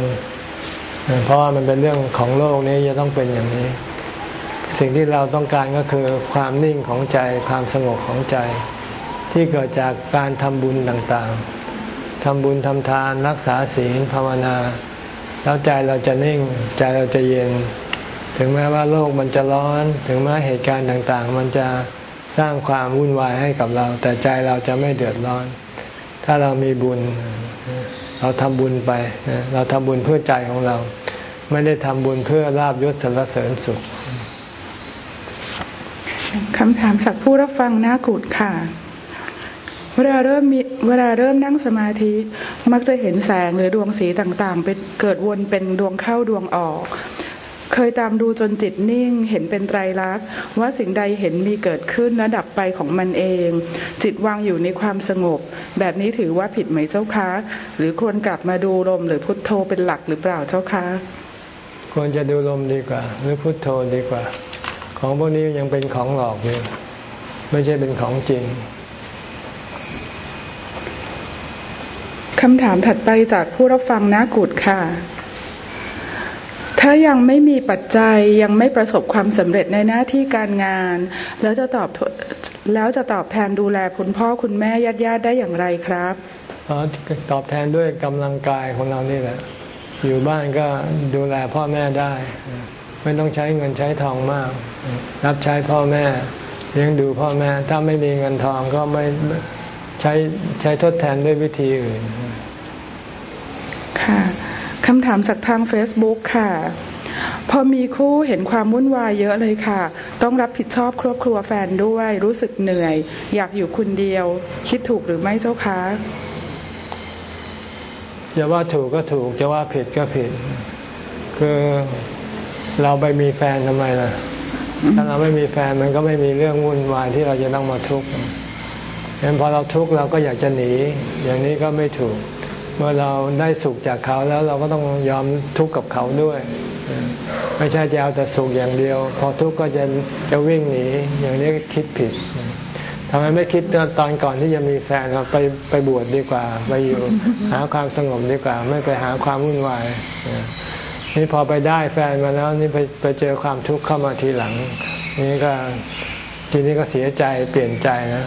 เพราะว่ามันเป็นเรื่องของโลกนี้จะต้องเป็นอย่างนี้ สิ่งที่เราต้องการก็คือความนิ่งของใจความสงบของใจ ที่เกิดจากการทำบุญต่างๆทำบุญทำทานรักษาศีลภาวนา แล้วใจเราจะนิ่ง ใจเราจะเย็น ถึงแม้ว่าโลกมันจะร้อน ถึงแม้เหตุการณ์ต่างๆ มันจะสร้างความวุ่นวายให้กับเรา แต่ใจเราจะไม่เดือดร้อน ถ้าเรามีบุญ เราทำบุญไป เราทำบุญเพื่อใจของเรา ไม่ได้ทำบุญเพื่อลาบยศสรรเสริญสุข คำถามจากผู้รับฟังหน้ากุดค่ะ เวลาเริ่มมีเวลาเริ่มนั่งสมาธิมักจะเห็นแสงหรือดวงสีต่างๆเป็นเกิดวนเป็นดวงเข้าดวงออก เคยตามดูจนจิตนิ่งเห็นเป็นไตรลักษณ์ ว่าสิ่งใดเห็นมีเกิดขึ้นและดับไปของมันเอง จิตวางอยู่ในความสงบ แบบนี้ถือว่าผิดไหมเจ้าคะหรือควรกลับมาดูลมหรือพุทโธเป็นหลักหรือเปล่าเจ้าคะควรจะดูลมดีกว่า หรือพุทโธดีกว่า ของพวกนี้ยังเป็นของหลอกอยู่ไม่ใช่เป็นของจริงคำถามถัดไปจากผู้รับฟังนากุดค่ะ ถ้ายังไม่มีปัจจัยยังไม่ประสบความสำเร็จในหน้าที่การงาน แล้วจะตอบแล้วจะตอบแทนดูแลคุณพ่อคุณแม่ญาติญาติได้อย่างไรครับอตอบแทนด้วยกำลังกายของเรานี่แหละ อยู่บ้านก็ดูแลพ่อแม่ได้ ไม่ต้องใช้เงินใช้ทองมาก รับใช้พ่อแม่เลี้ยงดูพ่อแม่ ถ้าไม่มีเงินทองก็ไม่ใช้ใช้ทดแทนด้วยวิธีอื่น ค่ะคำถามจากทาง Facebook ค่ะ พอมีคู่เห็นความวุ่นวายเยอะเลยค่ะ ต้องรับผิดชอบครอบครัวแฟนด้วย รู้สึกเหนื่อย อยากอยู่คนเดียว คิดถูกหรือไม่เจ้าคะจะว่าถูกก็ถูก จะว่าผิดก็ผิด คือ เราไปมีแฟนทำไมล่ะ ถ้าเราไม่มีแฟนมันก็ไม่มีเรื่องวุ่นวายที่เราจะต้องมาทุกข์เห็นพอเราทุกข์เราก็อยากจะหนี อย่างนี้ก็ไม่ถูก เมื่อเราได้สุขจากเขาแล้วเราก็ต้องยอมทุกข์กับเขาด้วย ไม่ใช่จะเอาแต่สุขอย่างเดียว พอทุกข์ก็จะจะวิ่งหนี อย่างนี้คิดผิดทำไมไม่คิดตอนก่อนที่จะมีแฟนเราไปไปบวชดดีกว่า ไปอยู่หาความสงบดีกว่า ไม่ไปหาความวุ่นวาย นี่พอไปได้แฟนมาแล้วนี่ไปไปเจอความทุกข์เข้ามาทีหลัง นี่ก็ทีนี้ก็เสียใจเปลี่ยนใจนะ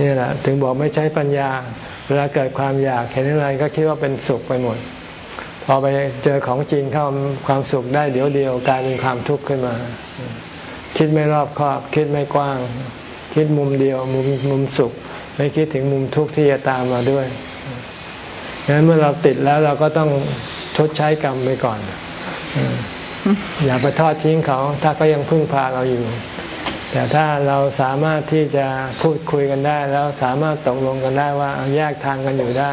นี่แหละถึงบอกไม่ใช้ปัญญา เวลาเกิดความอยากเห็นอะไรก็คิดว่าเป็นสุขไปหมด พอไปเจอของจริงเข้าความสุขได้เดี๋ยวเดียวกลายเป็นความทุกข์ขึ้นมา คิดไม่รอบคอบ คิดไม่กว้าง คิดมุมเดียว มุมมุมสุข ไม่คิดถึงมุมทุกข์ที่จะตามมาด้วยงนั้นเมื่อเราติดแล้วเราก็ต้อง ชดใช้กรรมไปก่อน อย่าไปทอดทิ้งเขา ถ้าเขายังพึ่งพาเราอยู่ แต่ถ้าเราสามารถที่จะพูดคุยกันได้ แล้วสามารถตกลงกันได้ว่าแยกทางกันอยู่ได้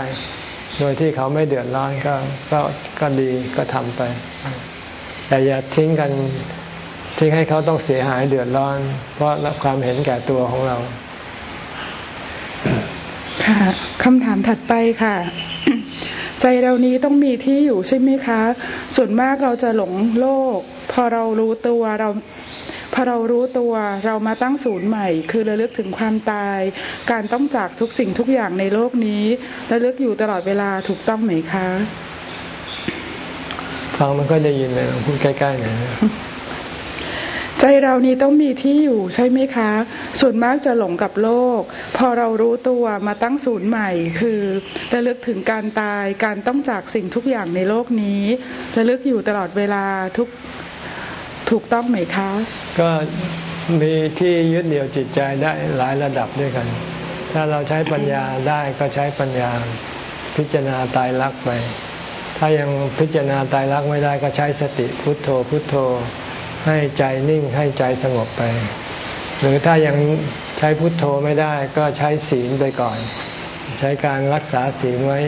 โดยที่เขาไม่เดือดร้อนก็ก็ก็ดีก็ทำไป แต่อย่าทิ้งกันทิ้งให้เขาต้องเสียหายเดือดร้อน เพราะรับความเห็นแก่ตัวของเรา ค่ะคำถามถัดไปค่ะ ใจเรานี้ต้องมีที่อยู่ใช่ไหมคะ ส่วนมากเราจะหลงโลก พอเรารู้ตัวเราพอเรารู้ตัวเรามาตั้งศูนย์ใหม่ คือระลึกถึงความตาย การต้องจากทุกสิ่งทุกอย่างในโลกนี้ระลึกอยู่ตลอดเวลาถูกต้องไหมคะ ฟังมันก็ได้ยินเลยพูดใกล้ๆหน่อย ใจเรานี้ต้องมีที่อยู่ใช่ไหมคะ ส่วนมากจะหลงกับโลก พอเรารู้ตัวมาตั้งศูนย์ใหม่ คือระลึกถึงการตายการต้องจากสิ่งทุกอย่างในโลกนี้ระลึกอยู่ตลอดเวลาทุกถูกต้องไหมคะ ก็มีที่ยึดเหนี่ยวจิตใจได้หลายระดับด้วยกัน ถ้าเราใช้ปัญญาได้ก็ใช้ปัญญาพิจารณาตายรักไป ถ้ายังพิจารณาตายรักไม่ได้ก็ใช้สติพุทโธพุทโธ ให้ใจนิ่งให้ใจสงบไป หรือถ้ายังใช้พุทโธไม่ได้ก็ใช้ศีลไปก่อน ใช้การรักษาศีลไว้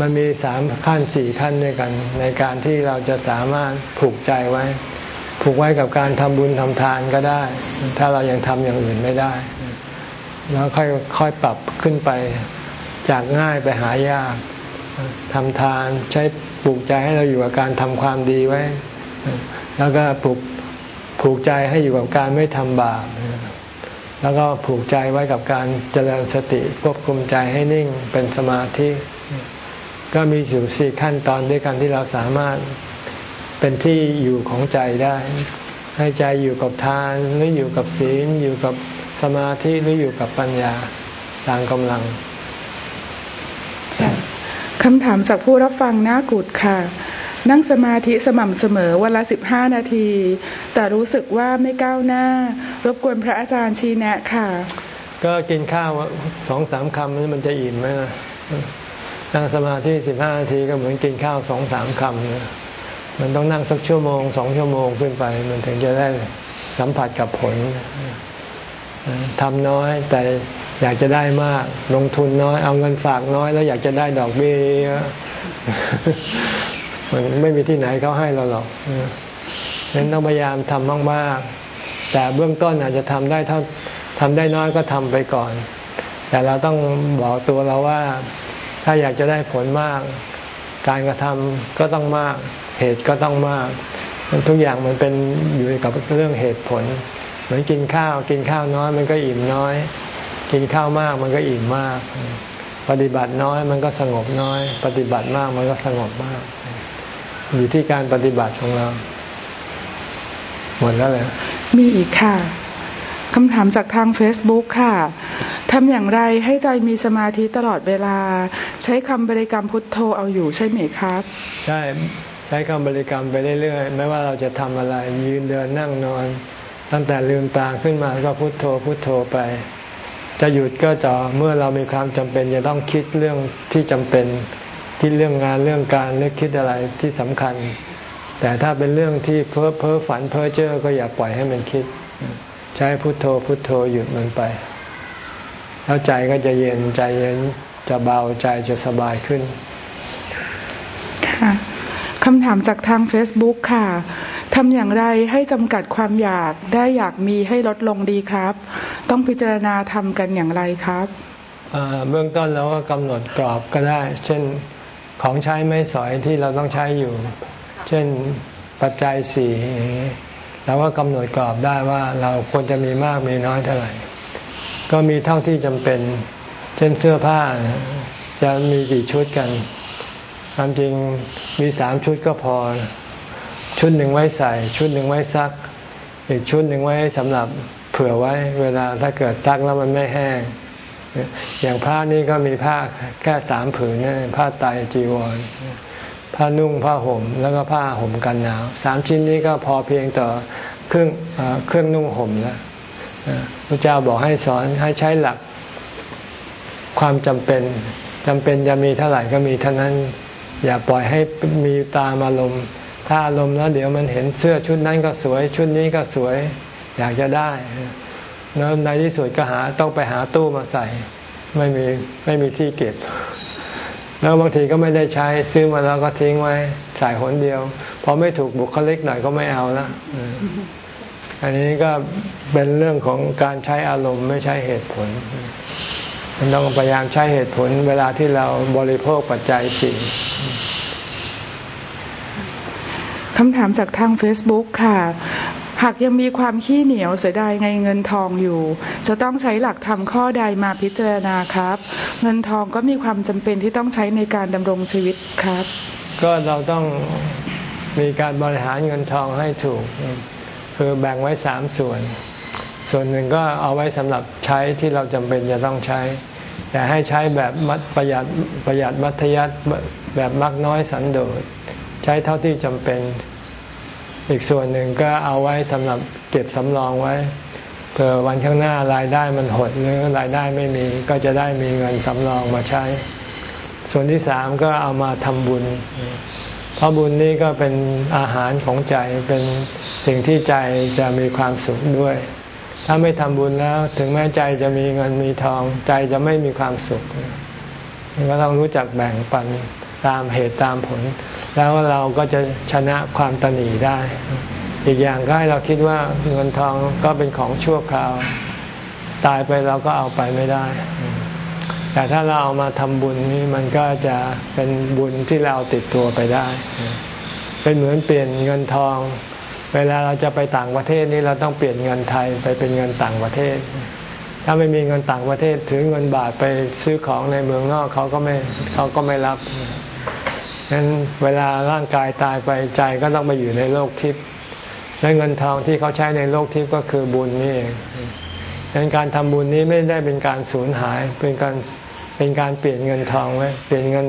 มันมีสามขั้นสี่ขั้นด้วยกัน ในการที่เราจะสามารถผูกใจไว้ ผูกไว้กับการทำบุญทำทานก็ได้ ถ้าเรายังทำอย่างอื่นไม่ได้ แล้วค่อยค่อยปรับขึ้นไปจากง่ายไปหายากทำทานใช้ปลูกใจให้เราอยู่กับการทำความดีไว้แล้วก็ผูกผูกใจให้อยู่กับการไม่ทำบาปแล้วก็ผูกใจไว้กับการเจริญสติควบคุมใจให้นิ่งเป็นสมาธิ ก็มีสู่สี่ขั้นตอนด้วยกันที่เราสามารถเป็นที่อยู่ของใจได้ ให้ใจอยู่กับทานหรืออยู่กับศีล อยู่กับสมาธิหรืออยู่กับปัญญาตามกำลังคำถามจากผู้รับฟังหน้ากุดค่ะ นั่งสมาธิสม่ำเสมอวันละสิบห้านาที แต่รู้สึกว่าไม่ก้าวหน้า รบกวนพระอาจารย์ชี้แนะค่ะ ก็กินข้าวสองสามคำมันจะอิ่มไหมนั่งสมาธิสิบห้านาทีก็เหมือนกินข้าวสองสามคำมันต้องนั่งสักชั่วโมงสองชั่วโมงขึ้นไป มันถึงจะได้สัมผัสกับผลทำน้อยแต่อยากจะได้มาก ลงทุนน้อย เอาเงินฝากน้อย แล้วอยากจะได้ดอกเบี้ย มันไม่มีที่ไหนเขาให้เราหรอกฉะนั้นต้องพยายามทำมากๆ แต่เบื้องต้นอาจจะทำได้เท่าทำได้น้อยก็ทำไปก่อน แต่เราต้องบอกตัวเราว่า ถ้าอยากจะได้ผลมาก การกระทำก็ต้องมาก เหตุก็ต้องมาก ทุกอย่างมันเป็นอยู่กับเรื่องเหตุผล เหมือนกินข้าว กินข้าวน้อยมันก็อิ่มน้อย กินข้าวมากมันก็อิ่มมาก ปฏิบัติน้อยมันก็สงบน้อย ปฏิบัติมากมันก็สงบมาก อยู่ที่การปฏิบัติของเรา หมดแล้วเลยมีอีกค่ะคำถามจากทาง Facebook ค่ะ ทำอย่างไรให้ใจมีสมาธิตลอดเวลา ใช้คำบริกรรมพุทโธเอาอยู่ใช่ไหมครับ ใช่ช้คำบริกรรมไปเรื่อยๆ ไม่ว่าเราจะทำอะไรยืนเดินนั่งนอน ตั้งแต่ลืมตาขึ้นมาก็พุโทโธพุโทโธไป จะหยุดก็จะเมื่อเรามีความจำเป็นจะต้องคิดเรื่องที่จำเป็น คิดเรื่องงานเรื่องการหรือคิดอะไรที่สำคัญ แต่ถ้าเป็นเรื่องที่เพ้อเพ้อฝันเพ้อเจ้อก็อย่าปล่อยให้มันคิด ใช้พุโทโธพุโทโธหยุดมันไป แล้วใจก็จะเย็นใจเย็นจะเบาใจจะสบายขึ้น ค่ะคำถามจากทาง Facebook ค่ะทำอย่างไรให้จำกัดความอยากได้อยากมีให้ลดลงดีครับ ต้องพิจารณาทำกันอย่างไรครับเบื้องต้นเราก็กำหนดกรอบก็ได้ เช่น ของใช้ไม่สอยที่เราต้องใช้อยู่ เช่นปัจจัยสี่เราก็กำหนดกรอบได้ว่าเราควรจะมีมากมีน้อยเท่าไหร่ ก็มีเท่าที่จำเป็น เช่นเสื้อผ้าจะมีกี่ชุดกันความจริงมีสามชุดก็พอ ชุดหนึ่งไว้ใส่ ชุดหนึ่งไว้ซัก อีกชุดหนึ่งไว้สำหรับเผื่อไว้ เวลาถ้าเกิดซักแล้วมันไม่แห้ง อย่างผ้านี่ก็มีผ้าแค่สามผืนนี่ผ้าไตจีวร ผ้านุ่งผ้าห่ม แล้วก็ผ้าห่มกันหนาวสามชิ้นนี้ก็พอเพียงต่อเครื่องเครื่องนุ่งห่มแล้วพระเจ้าบอกให้สอนให้ใช้หลักความจำเป็นจำเป็นจะมีเท่าไหร่ก็มีเท่านั้น อย่าปล่อยให้มีตามอารมณ์ถ้าอารมณ์แล้วเดี๋ยวมันเห็นเสื้อชุดนั้นก็สวย ชุดนี้ก็สวย อยากจะได้ แล้วในที่สุดก็หาต้องไปหาตู้มาใส่ ไม่มีไม่มีที่เก็บ แล้วบางทีก็ไม่ได้ใช้ซื้อมาแล้วก็ทิ้งไว้ใส่หนเดียวพอไม่ถูกบุคลิกหน่อยก็ไม่เอาละอันนี้ก็เป็นเรื่องของการใช้อารมณ์ไม่ใช่เหตุผลมันต้องพยายามใช้เหตุผล เวลาที่เราบริโภคปัจจัยสี่คำถามจากทาง Facebook ค่ะ หากยังมีความขี้เหนียวเสียดายไงเงินทองอยู่ จะต้องใช้หลักธรรมข้อใดมาพิจารณาครับ เงินทองก็มีความจำเป็นที่ต้องใช้ในการดำรงชีวิตครับ ก็เราต้องมีการบริหารเงินทองให้ถูก คือแบ่งไว้สามส่วน ส่วนหนึ่งก็เอาไว้สำหรับใช้ที่เราจำเป็นจะต้องใช้ แต่ให้ใช้แบบมัดประหยัดประหยัดมัธยัติแบบมักน้อยสันโดษ ใช้เท่าที่จำเป็น อีกส่วนหนึ่งก็เอาไว้สำหรับเก็บสำรองไว้เผื่อวันข้างหน้ารายได้มันหดหรือรายได้ไม่มีก็จะได้มีเงินสำรองมาใช้ ส่วนที่สามก็เอามาทำบุญ เพราะบุญนี้ก็เป็นอาหารของใจเป็นสิ่งที่ใจจะมีความสุขด้วย ถ้าไม่ทำบุญแล้วถึงแม้ใจจะมีเงินมีทอง ใจจะไม่มีความสุขก็ต้องรู้จักแบ่งปัน ตามเหตุตามผล แล้วเราก็จะชนะความตนีได้ อีกอย่างก็ให้เราคิดว่าเงินทองก็เป็นของชั่วคราว ตายไปเราก็เอาไปไม่ได้ แต่ถ้าเราเอามาทำบุญนี่มันก็จะเป็นบุญที่เราติดตัวไปได้ เป็นเหมือนเปลี่ยนเงินทอง เวลาเราจะไปต่างประเทศนี่เราต้องเปลี่ยนเงินไทยไปเป็นเงินต่างประเทศถ้าไม่มีเงินต่างประเทศถือเงินบาทไปซื้อของในเมืองนอกเขาก็ไม่เขาก็ไม่รับ ฉะนั้นเวลาร่างกายตายไปใจก็ต้องไปอยู่ในโลกทิพย์และเงินทองที่เขาใช้ในโลกทิพย์ก็คือบุญนี่เองดังนั้นการทำบุญนี้ไม่ได้เป็นการสูญหาย เป็นการเป็นการเปลี่ยนเงินทองไว้เปลี่ยนเงิน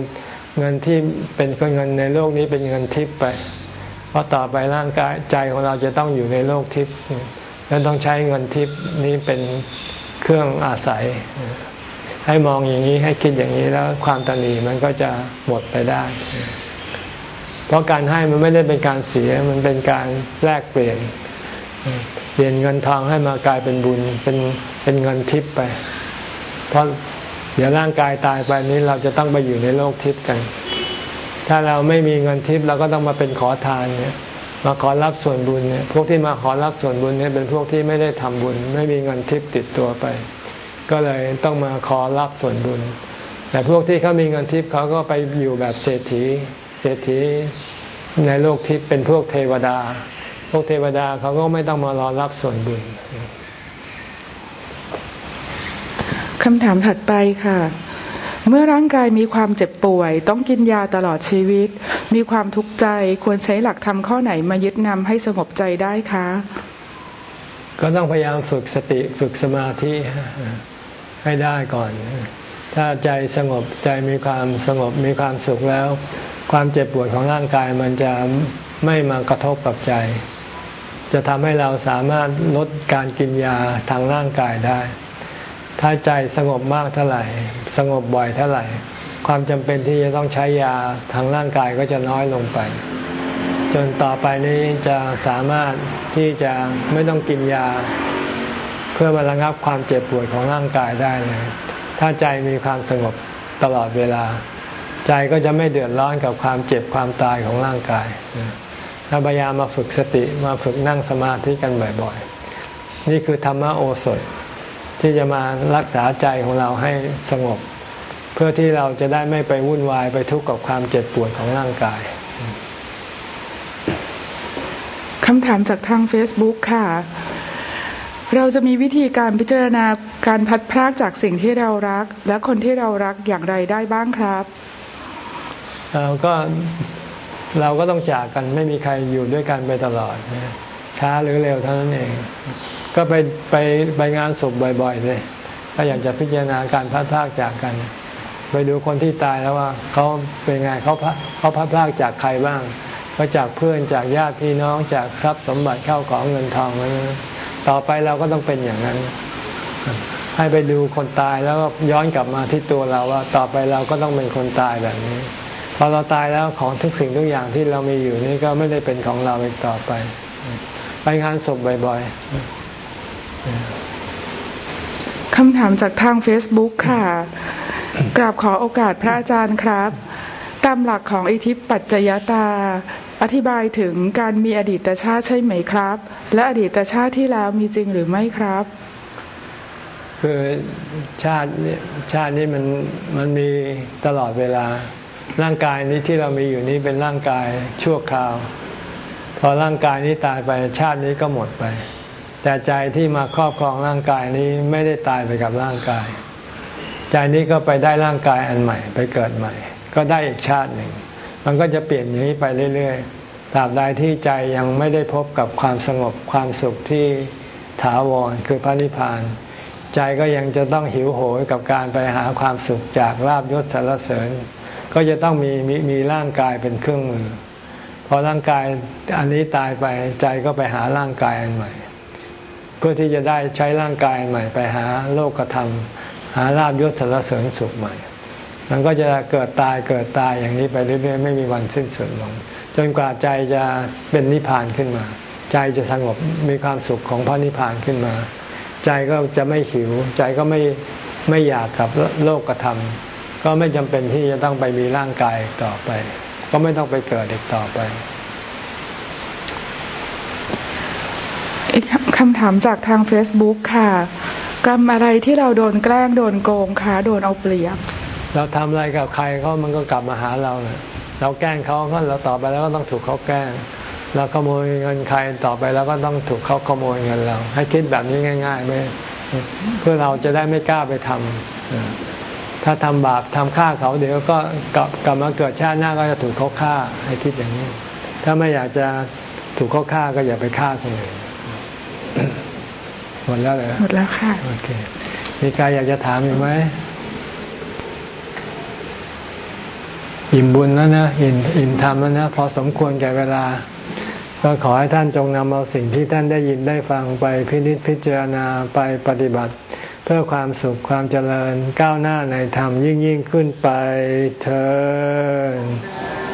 เงินที่เป็นเงินในโลกนี้เป็นเงินทิพย์ไป เพราะต่อไปร่างกายใจของเราจะต้องอยู่ในโลกทิพย์และต้องใช้เงินทิพย์นี้เป็นเครื่องอาศัย ให้มองอย่างนี้ให้คิดอย่างนี้แล้วความตนีมันก็จะหมดไปได้ เพราะการให้มันไม่ได้เป็นการเสียมันเป็นการแลกเปลี่ยนเปลี่ยนเงินทองให้มากลายเป็นบุญเป็นเป็นเงินทิพย์ไป เพราะเดี๋ยวร่างกายตายไปนี้เราจะต้องไปอยู่ในโลกทิพย์กัน ถ้าเราไม่มีเงินทิพย์เราก็ต้องมาเป็นขอทานเนี่ยมาขอรับส่วนบุญเนี่ยพวกที่มาขอรับส่วนบุญเนี่ยเป็นพวกที่ไม่ได้ทำบุญ ไม่มีเงินทิพย์ติดตัวไป ก็เลยต้องมาขอรับส่วนบุญ แต่พวกที่เขามีเงินทิพย์เขาก็ไปอยู่แบบเศรษฐี เศรษฐีในโลกทิพย์เป็นพวกเทวดา พวกเทวดาเขาก็ไม่ต้องมารอรับส่วนบุญคำถามถัดไปค่ะ เมื่อร่างกายมีความเจ็บป่วย ต้องกินยาตลอดชีวิต มีความทุกข์ใจควรใช้หลักธรรมข้อไหนมายึดนำให้สงบใจได้คะ ก็ต้องพยายามฝึกสติฝึกสมาธิ ให้ได้ก่อน ถ้าใจสงบใจมีความสงบมีความสุขแล้ว ความเจ็บปวดของร่างกายมันจะไม่มากระทบกับใจ จะทำให้เราสามารถลดการกินยาทางร่างกายได้ ถ้าใจสงบมากเท่าไหร่ สงบบ่อยเท่าไหร่ ความจำเป็นที่จะต้องใช้ยาทางร่างกายก็จะน้อยลงไป จนต่อไปนี้จะสามารถที่จะไม่ต้องกินยา เพื่อมาระงับความเจ็บปวดของร่างกายได้เลย ถ้าใจมีความสงบตลอดเวลา ใจก็จะไม่เดือดร้อนกับความเจ็บความตายของร่างกายถ้าพยายามมาฝึกสติมาฝึกนั่งสมาธิกันบ่อยๆ นี่คือธรรมโอสถที่จะมารักษาใจของเราให้สงบ เพื่อที่เราจะได้ไม่ไปวุ่นวายไปทุกข์กับความเจ็บปวดของร่างกายคำถามจากทาง Facebook ค่ะ เราจะมีวิธีการพิจารณาการพัดพรากจากสิ่งที่เรารัก และคนที่เรารักอย่างไรได้บ้างครับเราก็เราก็ต้องจากกันไม่มีใครอยู่ด้วยกันไปตลอดช้าหรือเร็วเท่านั้นเอง ก็ไปไปไปงานศพบ่อยๆเลยถ้าอยากจะพิจารณาการพัดพรากจากกัน ไปดูคนที่ตายแล้วว่าเขาเป็นไงเขาเขาพัดพรากจากใครบ้าง ก็จากเพื่อนจากญาติพี่น้องจากทรัพย์สมบัติเข้าของเงินทองนั้น ต่อไปเราก็ต้องเป็นอย่างนั้น ให้ไปดูคนตายแล้วก็ย้อนกลับมาที่ตัวเราว่า ต่อไปเราก็ต้องเป็นคนตายแบบนี้พอเราตายแล้วของทุกสิ่งทุกอย่างที่เรามีอยู่นี่ก็ไม่ได้เป็นของเราอีกต่อไป ไปงานศพบ่อยๆคำถามจากทาง Facebook ค่ะ กราบขอโอกาสพระอาจารย์ครับ ตามหลักของอิทิปปัจจยตา อธิบายถึงการมีอดีตชาติใช่ไหมครับ และอดีตชาติที่แล้วมีจริงหรือไม่ครับ คือชาติชาตินี้มันมันมีตลอดเวลา ร่างกายนี้ที่เรามีอยู่นี้เป็นร่างกายชั่วคราว พอร่างกายนี้ตายไปชาตินี้ก็หมดไป แต่ใจที่มาครอบครองร่างกายนี้ไม่ได้ตายไปกับร่างกาย ใจนี้ก็ไปได้ร่างกายอันใหม่ ไปเกิดใหม่ ก็ได้อีกชาติหนึ่ง มันก็จะเปลี่ยนอย่างนี้ไปเรื่อยๆตราบใดที่ใจยังไม่ได้พบกับความสงบความสุขที่ถาวรคือพระนิพพาน ใจก็ยังจะต้องหิวโหยกับการไปหาความสุขจากลาบยศสารเสริญ ก็จะต้องมีมีมีร่างกายเป็นเครื่องมือพอร่างกายอันนี้ตายไปใจก็ไปหาร่างกายอันใหม่ เพื่อที่จะได้ใช้ร่างกายใหม่ ไปหาโลกธรรม หาลาบยศสารเสริญสุขใหม่ มันก็จะเกิดตายเกิดตายอย่างนี้ไปเรื่อยๆไม่มีวันสิ้นสุดลง จนกว่าใจจะเป็นนิพพานขึ้นมา ใจจะสงบมีความสุขของพระนิพพานขึ้นมา ใจก็จะไม่หิว ใจก็ไม่ไม่อยากกับโลกกระทำก็ไม่จำเป็นที่จะต้องไปมีร่างกายต่อไป ก็ไม่ต้องไปเกิดอีกต่อไปอีกคำถามจากทาง Facebook ค่ะ กรรมอะไรที่เราโดนแกล้งโดนโกงคะโดนเอาเปรียบ เราทำอะไรกับใครเขามันก็กลับมาหาเราเนะเราแกล้งเขาก็เราต่อไปแล้วก็ต้องถูกเขาแกล้งเราขโมยเงินใครต่อไปแล้วก็ต้องถูกเขาขโมยเงินเรา ให้คิดแบบนี้ง่ายๆไม่เพื่อเราจะได้ไม่กล้าไปทำถ้าทำบาปทำฆ่าเขาเดี๋ยวก็กลับกลับมาเกิดชาติหน้าก็จะถูกเขาฆ่า ให้คิดอย่างนี้ ถ้าไม่อยากจะถูกเขาฆ่าก็อย่าไปฆ่าคนอื่นหมดแล้วเลยหมดแล้วค่ะโอเคมีใครอยากจะถามอีกไหม อิ่มบุญแล้วนะอิ่มอิ่มธรรมแล้วนะพอสมควรแก่เวลา ก็ขอให้ท่านจงนำเอาสิ่งที่ท่านได้ยินได้ฟังไปพินิจพิจารณาไปปฏิบัติ เพื่อความสุขความเจริญก้าวหน้าในธรรมยิ่งยิ่งขึ้นไปเธอ